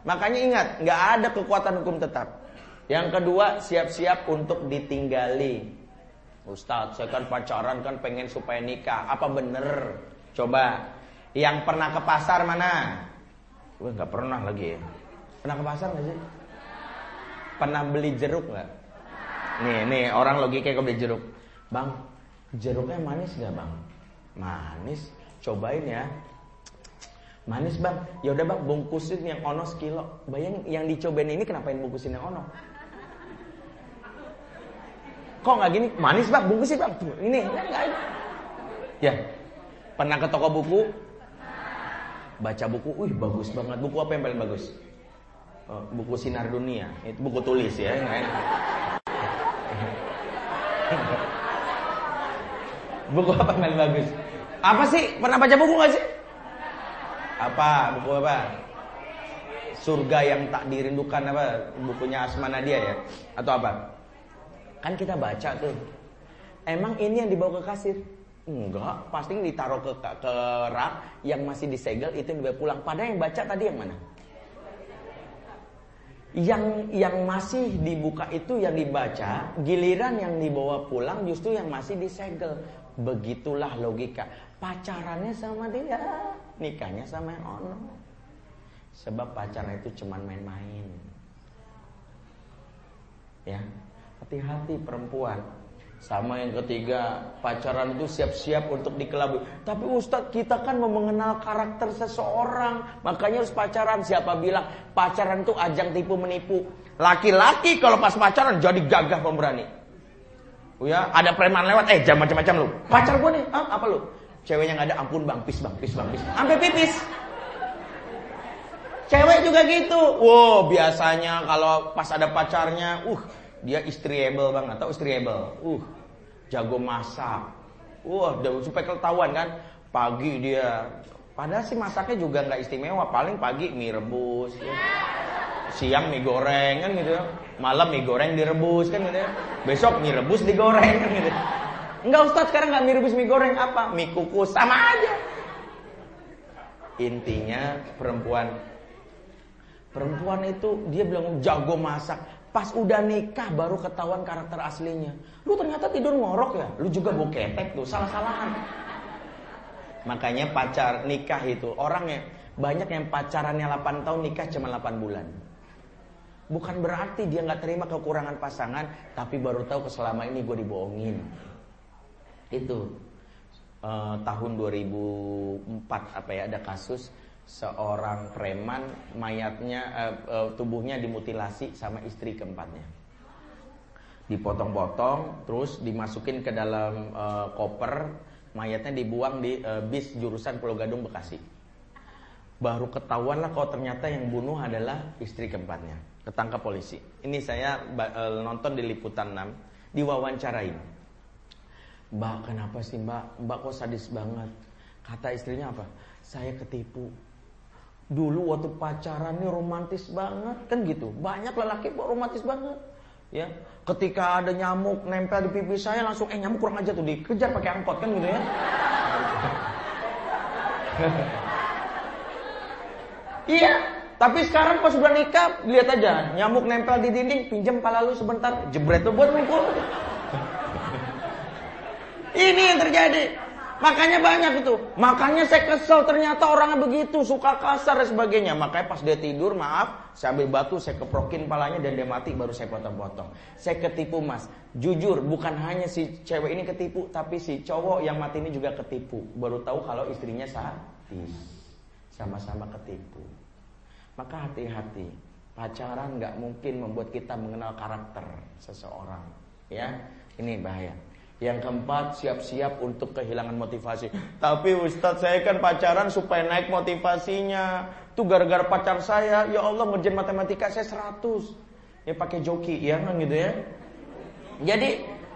Makanya ingat, nggak ada kekuatan hukum tetap. Yang kedua, siap-siap untuk ditinggali. Ustadz, saya kan pacaran kan pengen supaya nikah. Apa bener? Coba. Yang pernah ke pasar mana? Gue nggak pernah lagi ya. Pernah ke pasar nggak sih? Pernah beli jeruk nggak? Nih, nih orang logika kayak beli jeruk. Bang, jeruknya manis nggak bang? Manis. Cobain ya. Manis bang. Ya udah bang, bungkusin yang ono sekilo. Bayang yang dicobain ini kenapa yang bungkusin yang ono? Kok nggak gini? Manis bang, bungkusin bang. Tuh, ini Ya, pernah ke toko buku, baca buku, wih bagus banget. Buku apa yang paling bagus? Oh, buku Sinar Dunia. Itu buku tulis ya, buku apa yang paling bagus? Apa sih? Pernah baca buku gak sih? Apa? Buku apa? Surga yang tak dirindukan apa? Bukunya Asma Nadia ya? Atau apa? Kan kita baca tuh. Emang ini yang dibawa ke kasir? Enggak, pasti ditaruh ke, ke rak yang masih disegel itu yang dibawa pulang. Padahal yang baca tadi yang mana? Yang yang masih dibuka itu yang dibaca, giliran yang dibawa pulang justru yang masih disegel. Begitulah logika. Pacarannya sama dia, nikahnya sama yang ono. Sebab pacaran itu cuma main-main. Ya, hati-hati perempuan sama yang ketiga, pacaran itu siap-siap untuk dikelabui. Tapi Ustadz kita kan mau mengenal karakter seseorang. Makanya harus pacaran. Siapa bilang pacaran itu ajang tipu menipu. Laki-laki kalau pas pacaran jadi gagah pemberani. Ya, ada preman lewat, eh jam macam-macam lu. Pacar gue nih, ah, apa lu? Ceweknya nggak ada, ampun bang, pis bang, pis bang, pis. Sampai pipis. Cewek juga gitu. Wow, biasanya kalau pas ada pacarnya, uh, dia istriable banget atau istriable. Uh, jago masak. Wah, uh, supaya ketahuan kan. Pagi dia Padahal sih masaknya juga nggak istimewa, paling pagi mie rebus, ya. Siang mie goreng kan gitu, malam mie goreng direbus kan gitu, besok mie rebus digoreng kan gitu. Enggak Ustaz sekarang nggak mie rebus mie goreng apa? Mie kukus sama aja. Intinya perempuan perempuan itu dia bilang jago masak, Pas udah nikah baru ketahuan karakter aslinya. Lu ternyata tidur ngorok ya. Lu juga boketek tuh, salah-salahan. Makanya pacar nikah itu orang yang banyak yang pacarannya 8 tahun nikah cuma 8 bulan. Bukan berarti dia nggak terima kekurangan pasangan, tapi baru tahu selama ini gue dibohongin. Itu eh, tahun 2004 apa ya ada kasus seorang preman mayatnya uh, uh, tubuhnya dimutilasi sama istri keempatnya. Dipotong-potong terus dimasukin ke dalam uh, koper mayatnya dibuang di uh, bis jurusan Pulau Gadung Bekasi. Baru ketahuan lah kalau ternyata yang bunuh adalah istri keempatnya ketangkap polisi. Ini saya uh, nonton di liputan 6 diwawancarain. Mbak kenapa sih mbak? Mbak kok sadis banget. Kata istrinya apa? Saya ketipu. Dulu waktu pacaran nih romantis banget. Kan gitu. Banyak lelaki kok romantis banget. Ya, ketika ada nyamuk nempel di pipi saya langsung eh nyamuk kurang aja tuh dikejar pakai angkot kan gitu ya. iya, tapi sekarang pas udah nikah lihat aja nyamuk nempel di dinding pinjam pala lu sebentar jebret tuh buat mukul. Ini yang terjadi. Makanya banyak itu. Makanya saya kesel ternyata orangnya begitu, suka kasar dan sebagainya. Makanya pas dia tidur, maaf, saya ambil batu, saya keprokin palanya dan dia mati baru saya potong-potong. Saya ketipu mas. Jujur, bukan hanya si cewek ini ketipu, tapi si cowok yang mati ini juga ketipu. Baru tahu kalau istrinya gratis. Sama-sama ketipu. Maka hati-hati. Pacaran nggak mungkin membuat kita mengenal karakter seseorang. Ya, ini bahaya. Yang keempat, siap-siap untuk kehilangan motivasi. Tapi Ustadz saya kan pacaran supaya naik motivasinya. Tuh gara-gara pacar saya, ya Allah ngerjain matematika saya 100. Ya pakai joki, ya kan gitu ya. Jadi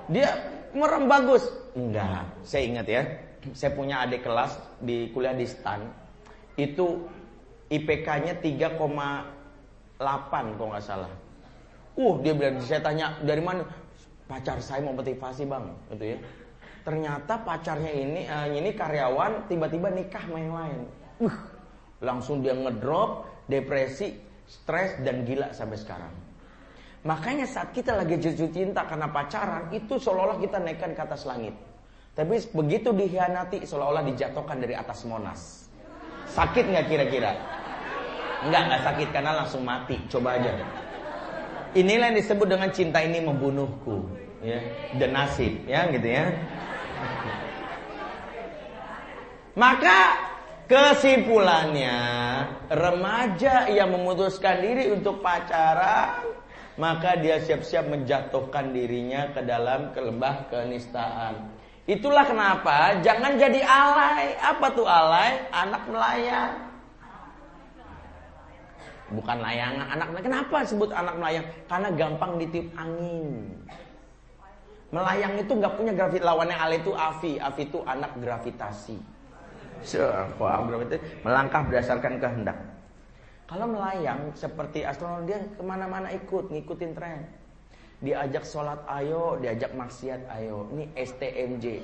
dia merem bagus. Enggak, saya ingat ya. Saya punya adik kelas di kuliah di STAN. Itu IPK-nya 3,8 kalau nggak salah. Uh, dia bilang, saya tanya dari mana? pacar saya mau motivasi bang, gitu ya. Ternyata pacarnya ini uh, ini karyawan tiba-tiba nikah sama yang lain. Uh, langsung dia ngedrop, depresi, stres dan gila sampai sekarang. Makanya saat kita lagi jatuh cinta karena pacaran itu seolah-olah kita naikkan ke atas langit. Tapi begitu dihianati seolah-olah dijatuhkan dari atas monas. Sakit nggak kira-kira? Enggak, nggak sakit karena langsung mati. Coba aja. Inilah yang disebut dengan cinta ini membunuhku, ya, dan nasib, ya, gitu ya. Maka kesimpulannya remaja yang memutuskan diri untuk pacaran maka dia siap-siap menjatuhkan dirinya ke dalam kelembah kenistaan. Itulah kenapa jangan jadi alay. Apa tuh alay? Anak melayang bukan layangan. Anak kenapa sebut anak melayang karena gampang ditiup angin. Melayang itu nggak punya gravitasi lawannya al itu afi afi itu anak gravitasi. So, gravitasi melangkah berdasarkan kehendak. Kalau melayang seperti astronom dia ke mana-mana ikut ngikutin tren. Diajak sholat ayo. Diajak maksiat ayo. Ini STMJ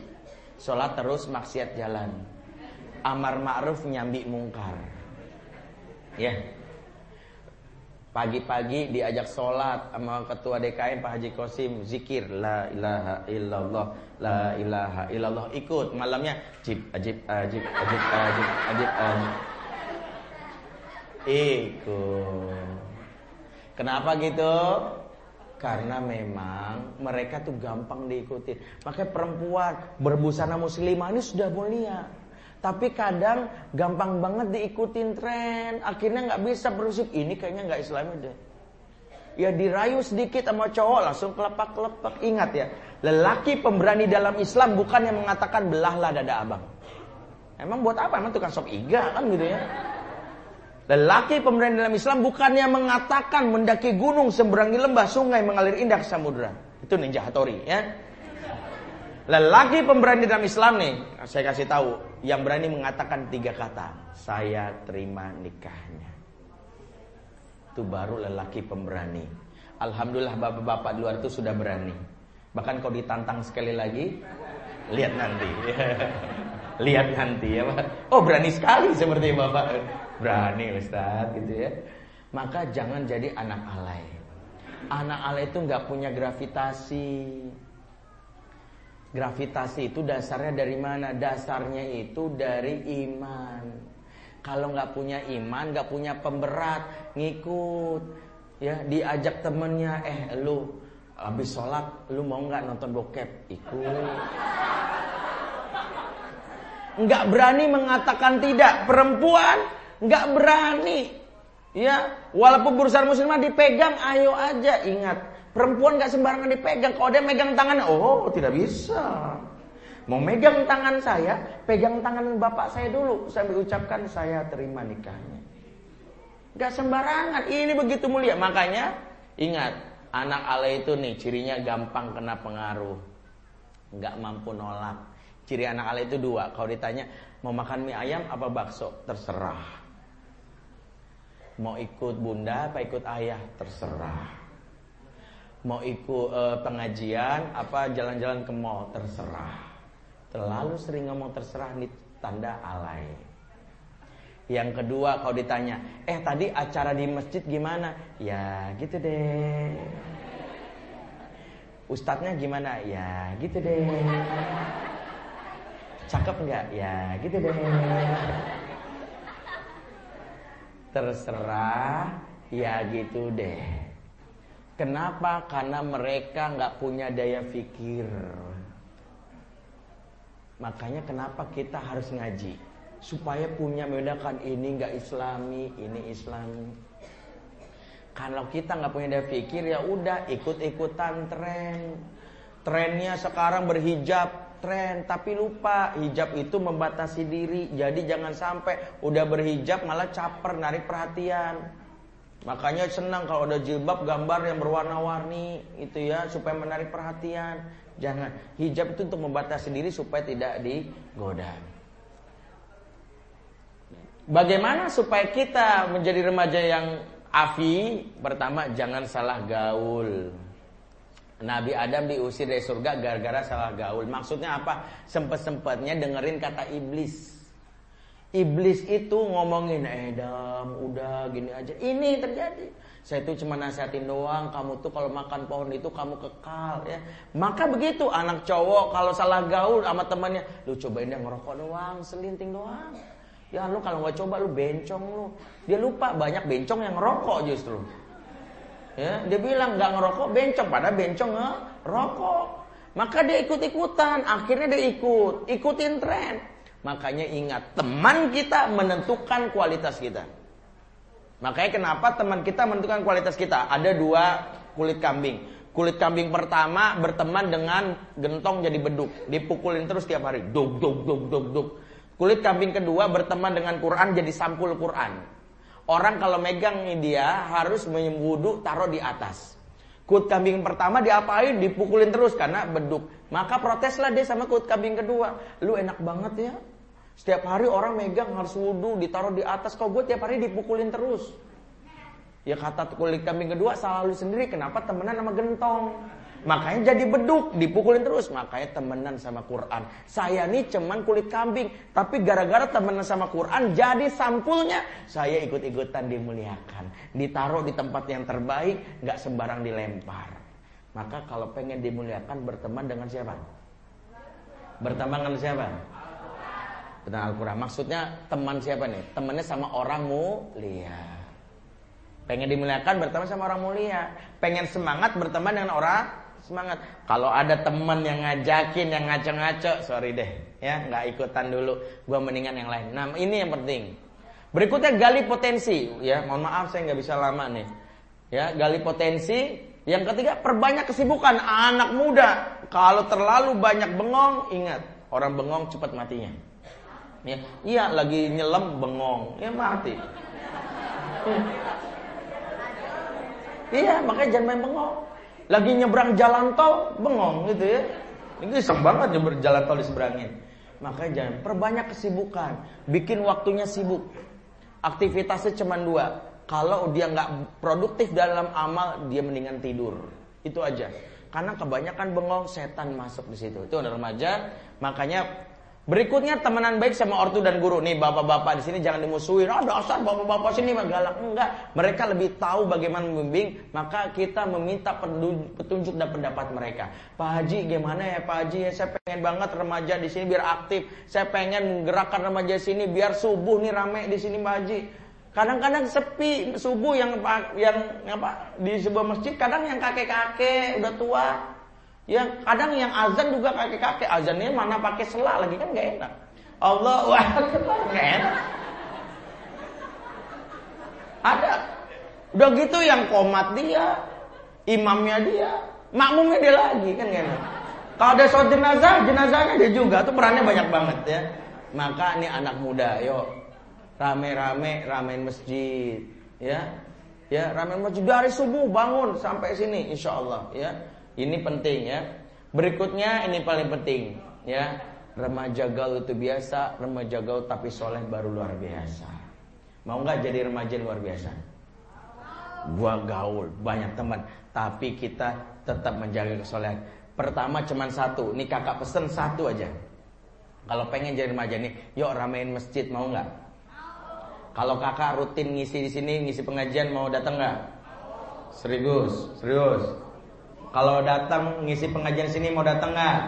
sholat terus maksiat jalan. Amar ma'ruf nyambi mungkar. Ya Pagi-pagi diajak sholat sama ketua DKM Pak Haji Kosim zikir la ilaha illallah la ilaha illallah. Ikut malamnya ajib ajib ajib ajib ajib ajib ikut. Kenapa gitu? Karena memang mereka tuh gampang diikuti makanya perempuan berbusana muslimah ini sudah mulia tapi kadang gampang banget diikutin tren, akhirnya nggak bisa berusik. Ini kayaknya nggak Islami deh. Ya dirayu sedikit sama cowok langsung kelepak-kelepak. Ingat ya, lelaki pemberani dalam Islam bukan yang mengatakan belahlah dada abang. Emang buat apa? Emang tukang sop iga kan gitu ya. Lelaki pemberani dalam Islam bukan yang mengatakan mendaki gunung, seberangi lembah, sungai, mengalir indah ke samudra. Itu ninja hatori ya. Lelaki pemberani dalam Islam nih, saya kasih tahu, yang berani mengatakan tiga kata, saya terima nikahnya. Itu baru lelaki pemberani. Alhamdulillah bapak-bapak di luar itu sudah berani. Bahkan kalau ditantang sekali lagi, lihat nanti. lihat nanti ya Pak. Oh berani sekali seperti Bapak. Berani Ustaz gitu ya. Maka jangan jadi anak alay. Anak alay itu nggak punya gravitasi Gravitasi itu dasarnya dari mana? Dasarnya itu dari iman. Kalau nggak punya iman, nggak punya pemberat, ngikut. Ya, diajak temennya, eh lu habis sholat, lu mau nggak nonton bokep? Ikut. Nggak berani mengatakan tidak. Perempuan nggak berani. Ya, walaupun berusaha muslimah dipegang, ayo aja ingat Perempuan gak sembarangan dipegang. Kalau dia megang tangan, oh tidak bisa. Mau megang tangan saya, pegang tangan bapak saya dulu. Saya ucapkan saya terima nikahnya. Gak sembarangan. Ini begitu mulia. Makanya ingat, anak Allah itu nih cirinya gampang kena pengaruh. Gak mampu nolak. Ciri anak Allah itu dua. Kalau ditanya mau makan mie ayam apa bakso, terserah. Mau ikut bunda apa ikut ayah, terserah mau ikut uh, pengajian apa jalan-jalan ke mall terserah. Terlalu sering ngomong terserah ini tanda alay. Yang kedua kalau ditanya eh tadi acara di masjid gimana? Ya gitu deh. Ustadznya gimana? Ya gitu deh. Cakep nggak? Ya gitu deh. Terserah. Ya gitu deh Kenapa? Karena mereka nggak punya daya pikir. Makanya kenapa kita harus ngaji supaya punya membedakan ini nggak islami, ini islami. Kalau kita nggak punya daya pikir ya udah ikut-ikutan tren. Trennya sekarang berhijab, tren tapi lupa hijab itu membatasi diri. Jadi jangan sampai udah berhijab malah caper narik perhatian. Makanya senang kalau ada jilbab gambar yang berwarna-warni itu ya supaya menarik perhatian. Jangan hijab itu untuk membatasi diri supaya tidak digoda. Bagaimana supaya kita menjadi remaja yang afi? Pertama, jangan salah gaul. Nabi Adam diusir dari surga gara-gara salah gaul. Maksudnya apa? Sempet-sempetnya dengerin kata iblis. Iblis itu ngomongin, Adam, udah gini aja. Ini terjadi. Saya itu cuma nasihatin doang, kamu tuh kalau makan pohon itu kamu kekal ya. Maka begitu anak cowok kalau salah gaul sama temannya, lu cobain dia ngerokok doang, selinting doang. Ya lu kalau nggak coba lu bencong lu. Dia lupa banyak bencong yang ngerokok justru. Ya, dia bilang nggak ngerokok bencong, pada bencong ngerokok. Maka dia ikut-ikutan, akhirnya dia ikut, ikutin tren. Makanya ingat, teman kita menentukan kualitas kita. Makanya kenapa teman kita menentukan kualitas kita? Ada dua kulit kambing. Kulit kambing pertama berteman dengan gentong jadi beduk, dipukulin terus tiap hari, dog dog dog dog dog. Kulit kambing kedua berteman dengan Quran jadi sampul Quran. Orang kalau megang dia harus menyembudu taruh di atas. Kulit kambing pertama diapain? Dipukulin terus karena beduk. Maka proteslah dia sama kulit kambing kedua. Lu enak banget ya. Setiap hari orang megang harus wudhu ditaruh di atas. Kau gue tiap hari dipukulin terus. Ya kata kulit kambing kedua salah lu sendiri. Kenapa temenan sama gentong? Makanya jadi beduk, dipukulin terus. Makanya temenan sama Quran. Saya nih cuman kulit kambing. Tapi gara-gara temenan sama Quran, jadi sampulnya. Saya ikut-ikutan dimuliakan. Ditaruh di tempat yang terbaik, nggak sembarang dilempar. Maka kalau pengen dimuliakan, berteman dengan siapa? Berteman dengan siapa? Tentang Al-Quran. Maksudnya teman siapa nih? Temannya sama orang mulia. Pengen dimuliakan berteman sama orang mulia. Pengen semangat berteman dengan orang semangat. Kalau ada teman yang ngajakin yang ngaco-ngaco, sorry deh, ya nggak ikutan dulu. Gua mendingan yang lain. Nah ini yang penting. Berikutnya gali potensi, ya mohon maaf saya nggak bisa lama nih. Ya gali potensi. Yang ketiga perbanyak kesibukan anak muda. Kalau terlalu banyak bengong, ingat orang bengong cepat matinya. Ya, iya lagi nyelam bengong, ya mati. Iya, makanya jangan main bengong. Lagi nyebrang jalan tol, bengong gitu ya. Ini iseng banget nyebrang jalan tol diseberangin. Makanya jangan perbanyak kesibukan, bikin waktunya sibuk. Aktivitasnya cuma dua. Kalau dia nggak produktif dalam amal, dia mendingan tidur. Itu aja. Karena kebanyakan bengong, setan masuk di situ. Itu remaja, makanya Berikutnya temenan baik sama ortu dan guru. Nih bapak-bapak di sini jangan dimusuhin. Oh dasar bapak-bapak sini mah galak. Enggak. Mereka lebih tahu bagaimana membimbing. Maka kita meminta petunjuk dan pendapat mereka. Pak Haji gimana ya Pak Haji? Ya, saya pengen banget remaja di sini biar aktif. Saya pengen menggerakkan remaja sini biar subuh nih rame di sini Pak Haji. Kadang-kadang sepi subuh yang yang apa di sebuah masjid. Kadang yang kakek-kakek udah tua Ya kadang yang azan juga kakek-kakek azannya mana pakai selak lagi kan nggak enak. Allah nggak enak. Ada. Udah gitu yang komat dia, imamnya dia, makmumnya dia lagi kan gak enak. Kalau ada sholat jenazah, jenazahnya dia juga tuh perannya banyak banget ya. Maka ini anak muda, yuk rame-rame ramein masjid, ya, ya ramein masjid dari subuh bangun sampai sini, insya Allah, ya. Ini penting ya. Berikutnya ini paling penting ya. Remaja gaul itu biasa, remaja gaul tapi soleh baru luar biasa. Mau nggak jadi remaja luar biasa? Gua gaul, banyak teman, tapi kita tetap menjaga kesolehan. Pertama cuman satu, ini kakak pesen satu aja. Kalau pengen jadi remaja nih, yuk ramein masjid mau nggak? Kalau kakak rutin ngisi di sini, ngisi pengajian mau datang nggak? Serius, serius. Kalau datang ngisi pengajian sini mau datang nggak?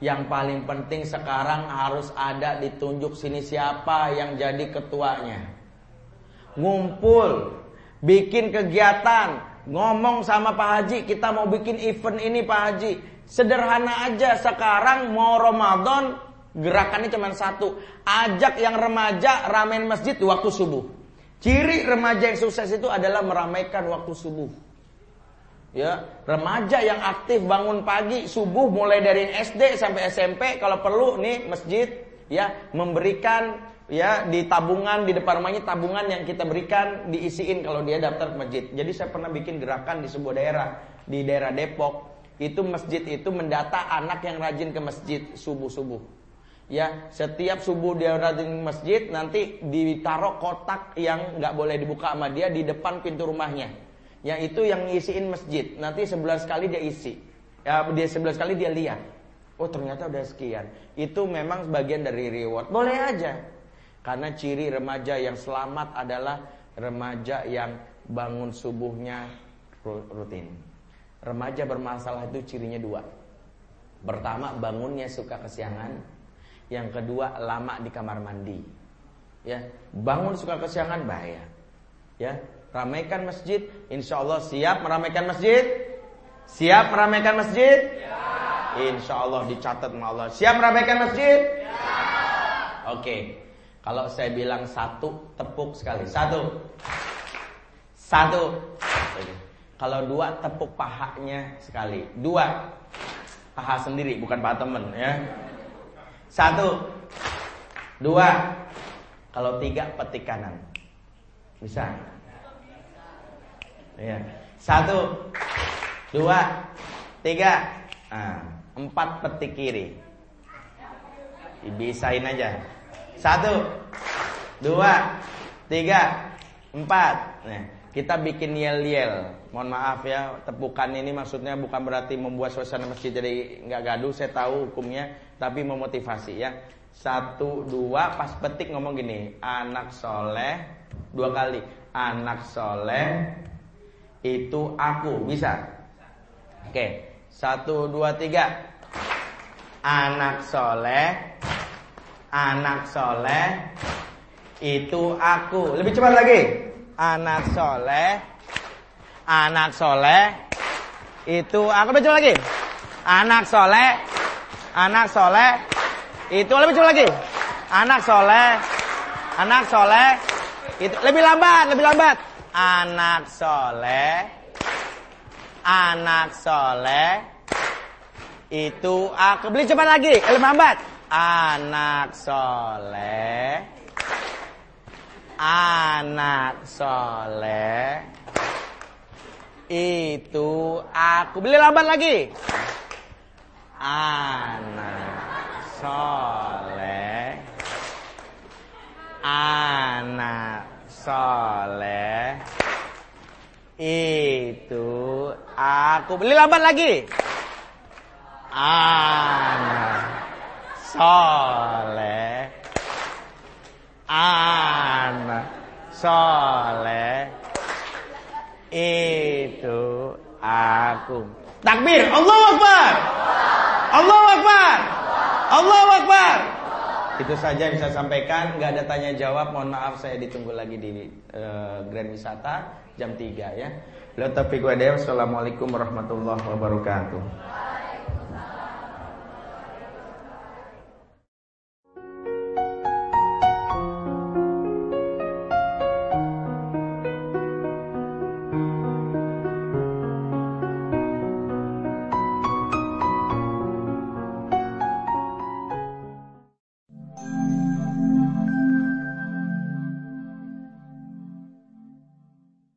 Yang paling penting sekarang harus ada ditunjuk sini siapa yang jadi ketuanya. Ngumpul, bikin kegiatan, ngomong sama Pak Haji, kita mau bikin event ini Pak Haji. Sederhana aja sekarang mau Ramadan, Gerakannya cuma satu. Ajak yang remaja ramein masjid waktu subuh. Ciri remaja yang sukses itu adalah meramaikan waktu subuh. Ya, remaja yang aktif bangun pagi subuh mulai dari SD sampai SMP kalau perlu nih masjid ya memberikan ya di tabungan di depan rumahnya tabungan yang kita berikan diisiin kalau dia daftar ke masjid. Jadi saya pernah bikin gerakan di sebuah daerah di daerah Depok itu masjid itu mendata anak yang rajin ke masjid subuh-subuh. Ya, setiap subuh dia rajin ke masjid nanti ditaruh kotak yang nggak boleh dibuka sama dia di depan pintu rumahnya. Yang itu yang ngisiin masjid. Nanti sebelas kali dia isi. Ya, dia sebelas kali dia lihat. Oh ternyata udah sekian. Itu memang bagian dari reward. Boleh aja. Karena ciri remaja yang selamat adalah remaja yang bangun subuhnya rutin. Remaja bermasalah itu cirinya dua. Pertama bangunnya suka kesiangan. Yang kedua lama di kamar mandi. Ya, bangun suka kesiangan bahaya. Ya, Ramaikan masjid. Insya Allah siap meramaikan masjid? Siap meramaikan masjid? Ya. Insya Allah dicatat sama Allah. Siap meramaikan masjid? Ya. Oke. Kalau saya bilang satu, tepuk sekali. Satu. Satu. Kalau dua, tepuk pahanya sekali. Dua. Paha sendiri, bukan paha temen ya. Satu. Dua. Kalau tiga, petik kanan. Bisa? Ya. Satu, dua, tiga, nah, empat petik kiri. Dibisain aja. Satu, dua, tiga, empat. Nah, kita bikin yel-yel. Mohon maaf ya, tepukan ini maksudnya bukan berarti membuat suasana masjid jadi nggak gaduh. Saya tahu hukumnya, tapi memotivasi ya. Satu, dua, pas petik ngomong gini, anak soleh, dua kali, anak soleh, itu aku bisa? Oke satu dua tiga. Anak soleh anak soleh itu aku. Lebih cepat lagi. Anak soleh anak soleh itu aku. Lebih cepat lagi. Anak soleh anak soleh itu lebih cepat lagi. Anak soleh anak soleh itu lebih lambat lebih lambat anak soleh. Anak soleh. Itu aku beli cepat lagi lebih lambat anak soleh. Anak soleh. Itu aku beli lambat lagi. Anak soleh. Anak soleh. Itu aku. Beli lambat lagi. Anak soleh. Anak soleh. Itu aku. Takbir. Allah Akbar. Allah Akbar. Allah Akbar itu saja yang bisa sampaikan. Nggak ada tanya jawab. Mohon maaf saya ditunggu lagi di uh, Grand Wisata jam 3 ya. Lalu tapi gue Assalamualaikum warahmatullahi wabarakatuh.